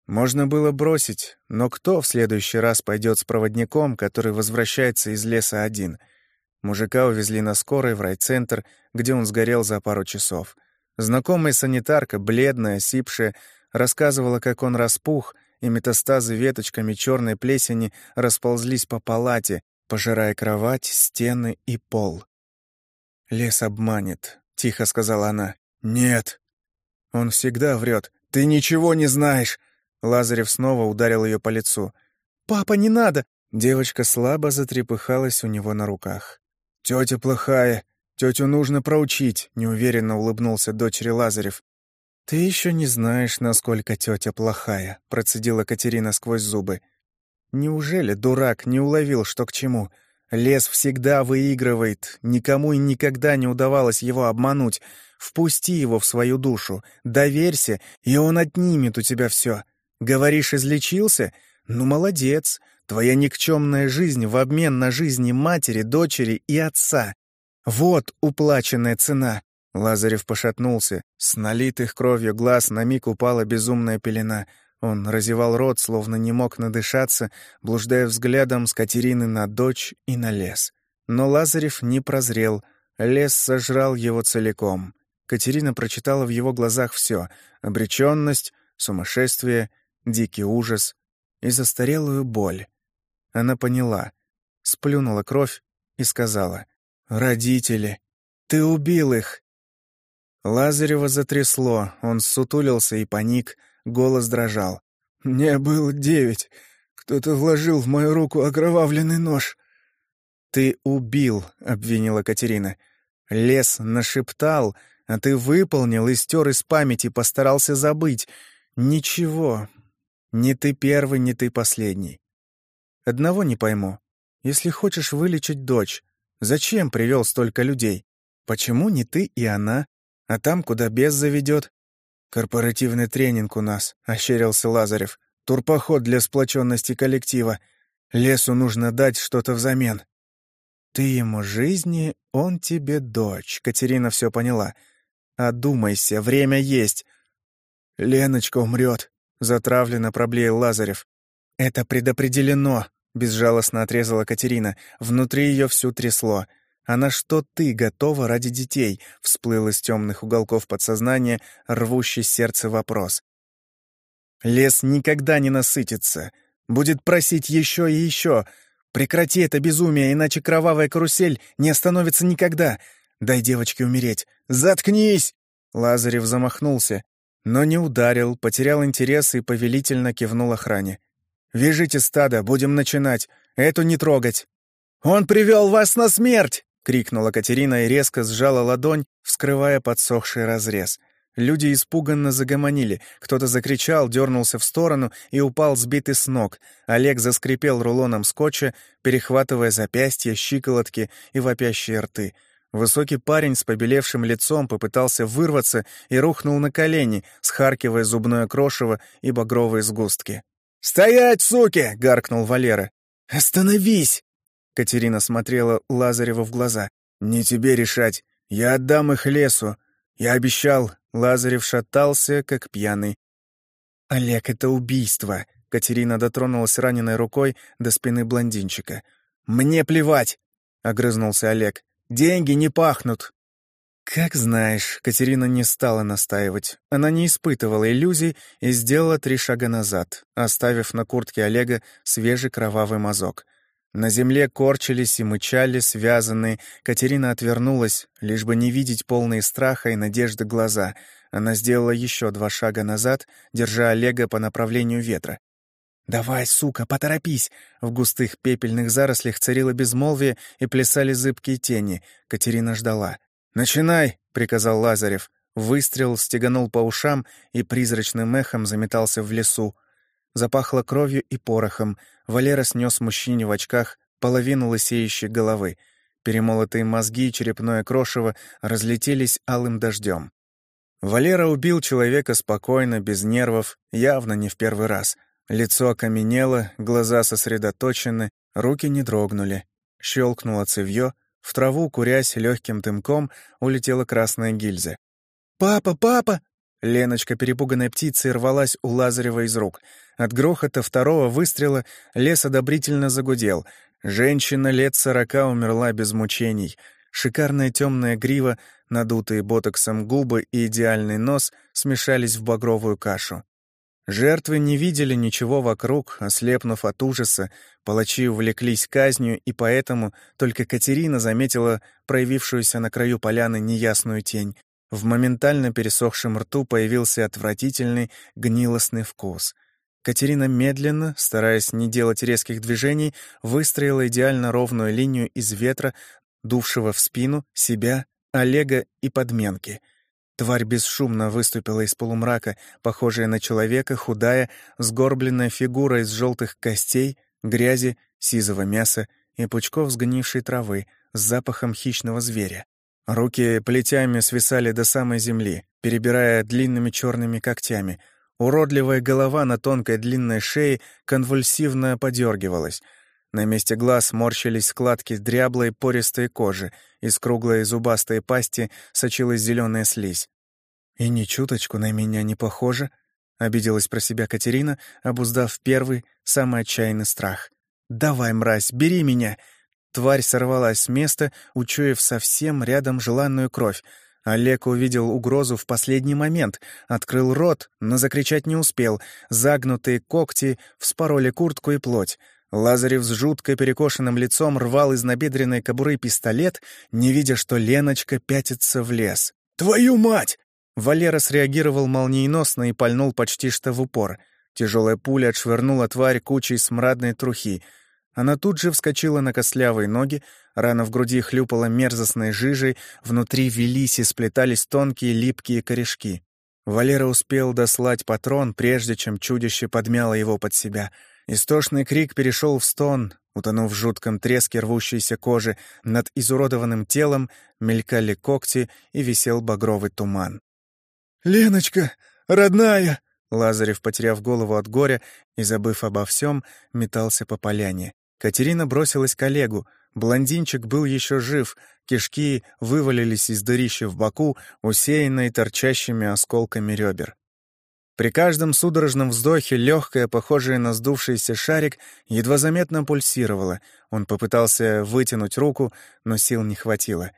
Можно было бросить, но кто в следующий раз пойдет с проводником, который возвращается из леса один? Мужика увезли на скорой в райцентр, где он сгорел за пару часов. Знакомая санитарка, бледная, сипшая, рассказывала, как он распух, и метастазы веточками черной плесени расползлись по палате, пожирая кровать, стены и пол. «Лес обманет», — тихо сказала она. «Нет». Он всегда врет. «Ты ничего не знаешь!» Лазарев снова ударил ее по лицу. «Папа, не надо!» Девочка слабо затрепыхалась у него на руках. «Тетя плохая. Тетю нужно проучить», — неуверенно улыбнулся дочери Лазарев. «Ты еще не знаешь, насколько тетя плохая», — процедила Катерина сквозь зубы. Неужели дурак не уловил, что к чему? Лес всегда выигрывает, никому и никогда не удавалось его обмануть. Впусти его в свою душу, доверься, и он отнимет у тебя все. Говоришь, излечился? Ну, молодец. Твоя никчемная жизнь в обмен на жизни матери, дочери и отца. Вот уплаченная цена. Лазарев пошатнулся. С налитых кровью глаз на миг упала безумная пелена — он разевал рот, словно не мог надышаться, блуждая взглядом с Катерины на дочь и на лес. Но Лазарев не прозрел, лес сожрал его целиком. Катерина прочитала в его глазах все — обреченность, сумасшествие, дикий ужас и застарелую боль. Она поняла, сплюнула кровь и сказала, «Родители, ты убил их!» Лазарева затрясло, он сутулился и паник, голос дрожал. «Мне было девять. Кто-то вложил в мою руку окровавленный нож». «Ты убил», — обвинила Катерина. «Лес нашептал, а ты выполнил и стер из памяти, постарался забыть. Ничего. Не ты первый, не ты последний. Одного не пойму. Если хочешь вылечить дочь, зачем привел столько людей? Почему не ты и она? А там, куда бес заведет? Корпоративный тренинг у нас, ощерился Лазарев. Турпоход для сплоченности коллектива. Лесу нужно дать что-то взамен. Ты ему жизни, он тебе дочь. Катерина все поняла. Одумайся, время есть. Леночка умрет, затравленно проблеял Лазарев. Это предопределено, безжалостно отрезала Катерина. Внутри ее всю трясло. А на что ты готова ради детей? Всплыл из темных уголков подсознания рвущий сердце вопрос. Лес никогда не насытится. Будет просить еще и еще. Прекрати это безумие, иначе кровавая карусель не остановится никогда. Дай девочке умереть. Заткнись!» Лазарев замахнулся, но не ударил, потерял интерес и повелительно кивнул охране. «Вяжите стадо, будем начинать. Эту не трогать». «Он привел вас на смерть!» — крикнула Катерина и резко сжала ладонь, вскрывая подсохший разрез. Люди испуганно загомонили. Кто-то закричал, дернулся в сторону и упал сбитый с ног. Олег заскрипел рулоном скотча, перехватывая запястья, щиколотки и вопящие рты. Высокий парень с побелевшим лицом попытался вырваться и рухнул на колени, схаркивая зубное крошево и багровые сгустки. «Стоять, суки!» — гаркнул Валера. «Остановись!» Катерина смотрела Лазареву в глаза. «Не тебе решать. Я отдам их лесу. Я обещал, Лазарев шатался, как пьяный. «Олег, это убийство!» Катерина дотронулась раненой рукой до спины блондинчика. «Мне плевать!» — огрызнулся Олег. «Деньги не пахнут!» «Как знаешь», — Катерина не стала настаивать. Она не испытывала иллюзий и сделала три шага назад, оставив на куртке Олега свежий кровавый мазок — на земле корчились и мычали связанные. Катерина отвернулась, лишь бы не видеть полные страха и надежды глаза. Она сделала еще два шага назад, держа Олега по направлению ветра. «Давай, сука, поторопись!» В густых пепельных зарослях царило безмолвие и плясали зыбкие тени. Катерина ждала. «Начинай!» — приказал Лазарев. Выстрел стеганул по ушам и призрачным эхом заметался в лесу. Запахло кровью и порохом. Валера снес мужчине в очках половину лысеющей головы. Перемолотые мозги и черепное крошево разлетелись алым дождем. Валера убил человека спокойно, без нервов, явно не в первый раз. Лицо окаменело, глаза сосредоточены, руки не дрогнули. Щелкнуло цевьё, в траву, курясь легким дымком, улетела красная гильза. «Папа, папа!» Леночка, перепуганной птицей, рвалась у Лазарева из рук. От грохота второго выстрела лес одобрительно загудел. Женщина лет сорока умерла без мучений. Шикарная темная грива, надутые ботоксом губы и идеальный нос смешались в багровую кашу. Жертвы не видели ничего вокруг, ослепнув от ужаса, палачи увлеклись казнью, и поэтому только Катерина заметила проявившуюся на краю поляны неясную тень. В моментально пересохшем рту появился отвратительный гнилостный вкус. Катерина медленно, стараясь не делать резких движений, выстроила идеально ровную линию из ветра, дувшего в спину, себя, Олега и подменки. Тварь бесшумно выступила из полумрака, похожая на человека, худая, сгорбленная фигура из желтых костей, грязи, сизого мяса и пучков сгнившей травы с запахом хищного зверя. Руки плетями свисали до самой земли, перебирая длинными черными когтями. Уродливая голова на тонкой длинной шее конвульсивно подергивалась. На месте глаз морщились складки дряблой пористой кожи, из круглой зубастой пасти сочилась зеленая слизь. «И ни чуточку на меня не похоже», — обиделась про себя Катерина, обуздав первый, самый отчаянный страх. «Давай, мразь, бери меня!» Тварь сорвалась с места, учуяв совсем рядом желанную кровь. Олег увидел угрозу в последний момент, открыл рот, но закричать не успел. Загнутые когти вспороли куртку и плоть. Лазарев с жутко перекошенным лицом рвал из набедренной кобуры пистолет, не видя, что Леночка пятится в лес. «Твою мать!» Валера среагировал молниеносно и пальнул почти что в упор. Тяжелая пуля отшвырнула тварь кучей смрадной трухи. Она тут же вскочила на костлявые ноги, рана в груди хлюпала мерзостной жижей, внутри велись и сплетались тонкие липкие корешки. Валера успел дослать патрон, прежде чем чудище подмяло его под себя. Истошный крик перешел в стон, утонув в жутком треске рвущейся кожи, над изуродованным телом мелькали когти и висел багровый туман. «Леночка, родная!» Лазарев, потеряв голову от горя и забыв обо всем, метался по поляне. Катерина бросилась к Олегу. Блондинчик был еще жив, кишки вывалились из дырища в боку, усеянной торчащими осколками ребер. При каждом судорожном вздохе легкое, похожее на сдувшийся шарик, едва заметно пульсировало. Он попытался вытянуть руку, но сил не хватило.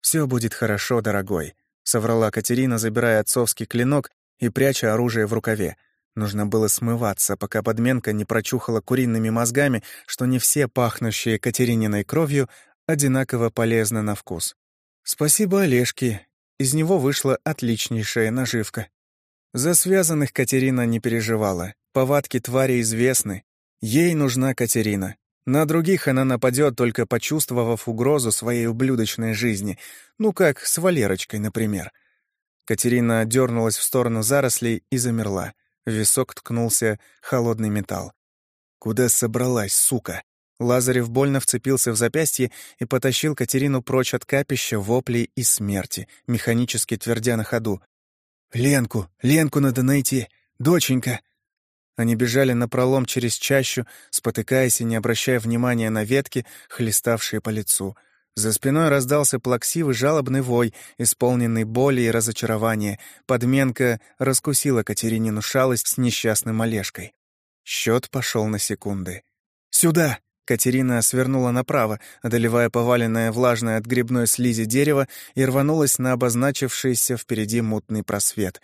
«Все будет хорошо, дорогой», — соврала Катерина, забирая отцовский клинок и пряча оружие в рукаве. Нужно было смываться, пока подменка не прочухала куриными мозгами, что не все пахнущие Катерининой кровью одинаково полезны на вкус. Спасибо Олежке. Из него вышла отличнейшая наживка. За связанных Катерина не переживала. Повадки твари известны. Ей нужна Катерина. На других она нападет, только почувствовав угрозу своей ублюдочной жизни. Ну, как с Валерочкой, например. Катерина дернулась в сторону зарослей и замерла. В висок ткнулся холодный металл. «Куда собралась, сука?» Лазарев больно вцепился в запястье и потащил Катерину прочь от капища воплей и смерти, механически твердя на ходу. «Ленку! Ленку надо найти! Доченька!» Они бежали напролом через чащу, спотыкаясь и не обращая внимания на ветки, хлеставшие по лицу — за спиной раздался плаксивый жалобный вой, исполненный боли и разочарования. Подменка раскусила Катеринину шалость с несчастным Олежкой. Счет пошел на секунды. «Сюда!» Катерина свернула направо, одолевая поваленное влажное от грибной слизи дерево, и рванулась на обозначившийся впереди мутный просвет.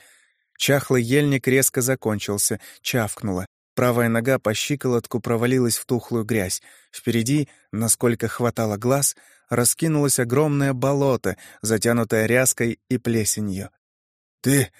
Чахлый ельник резко закончился, чавкнуло. Правая нога по щиколотку провалилась в тухлую грязь. Впереди, насколько хватало глаз, раскинулось огромное болото, затянутое ряской и плесенью. «Ты...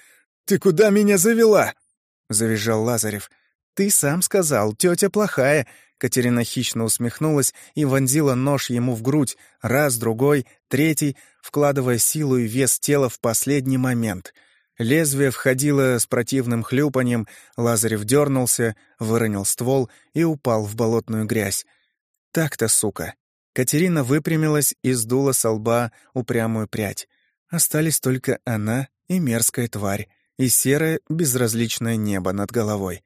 ты куда меня завела?» — завизжал Лазарев. «Ты сам сказал, тетя плохая». Катерина хищно усмехнулась и вонзила нож ему в грудь, раз, другой, третий, вкладывая силу и вес тела в последний момент. Лезвие входило с противным хлюпаньем, Лазарев дернулся, выронил ствол и упал в болотную грязь. Так-то, сука. Катерина выпрямилась и сдула со лба упрямую прядь. Остались только она и мерзкая тварь, и серое безразличное небо над головой.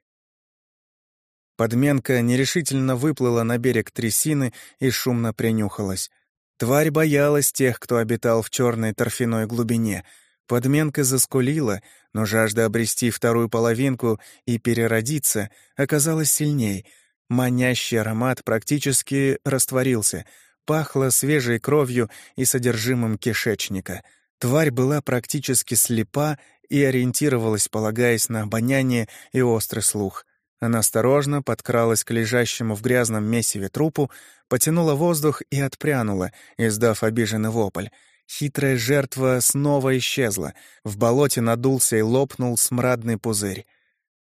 Подменка нерешительно выплыла на берег трясины и шумно принюхалась. Тварь боялась тех, кто обитал в черной торфяной глубине. Подменка заскулила, но жажда обрести вторую половинку и переродиться оказалась сильней — Манящий аромат практически растворился, пахло свежей кровью и содержимым кишечника. Тварь была практически слепа и ориентировалась, полагаясь на обоняние и острый слух. Она осторожно подкралась к лежащему в грязном месиве трупу, потянула воздух и отпрянула, издав обиженный вопль. Хитрая жертва снова исчезла. В болоте надулся и лопнул смрадный пузырь.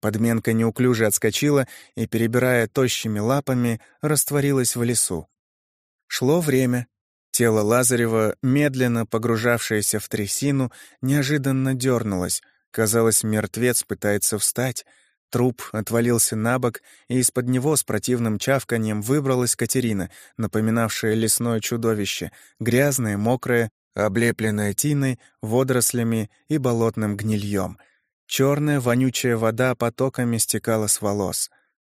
Подменка неуклюже отскочила и, перебирая тощими лапами, растворилась в лесу. Шло время. Тело Лазарева, медленно погружавшееся в трясину, неожиданно дернулось. Казалось, мертвец пытается встать. Труп отвалился на бок, и из-под него с противным чавканием выбралась Катерина, напоминавшая лесное чудовище, грязное, мокрое, облепленное тиной, водорослями и болотным гнильем — Черная вонючая вода потоками стекала с волос.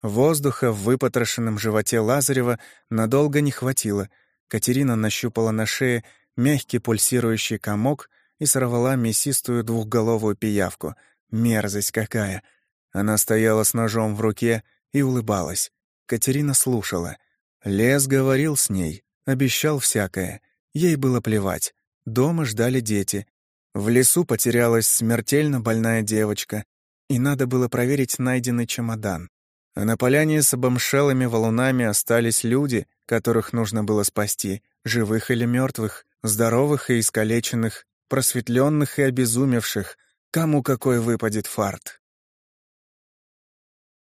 Воздуха в выпотрошенном животе Лазарева надолго не хватило. Катерина нащупала на шее мягкий пульсирующий комок и сорвала мясистую двухголовую пиявку. Мерзость какая! Она стояла с ножом в руке и улыбалась. Катерина слушала. Лес говорил с ней, обещал всякое. Ей было плевать. Дома ждали дети, в лесу потерялась смертельно больная девочка, и надо было проверить найденный чемодан. А на поляне с обомшелыми валунами остались люди, которых нужно было спасти, живых или мертвых, здоровых и искалеченных, просветленных и обезумевших, кому какой выпадет фарт.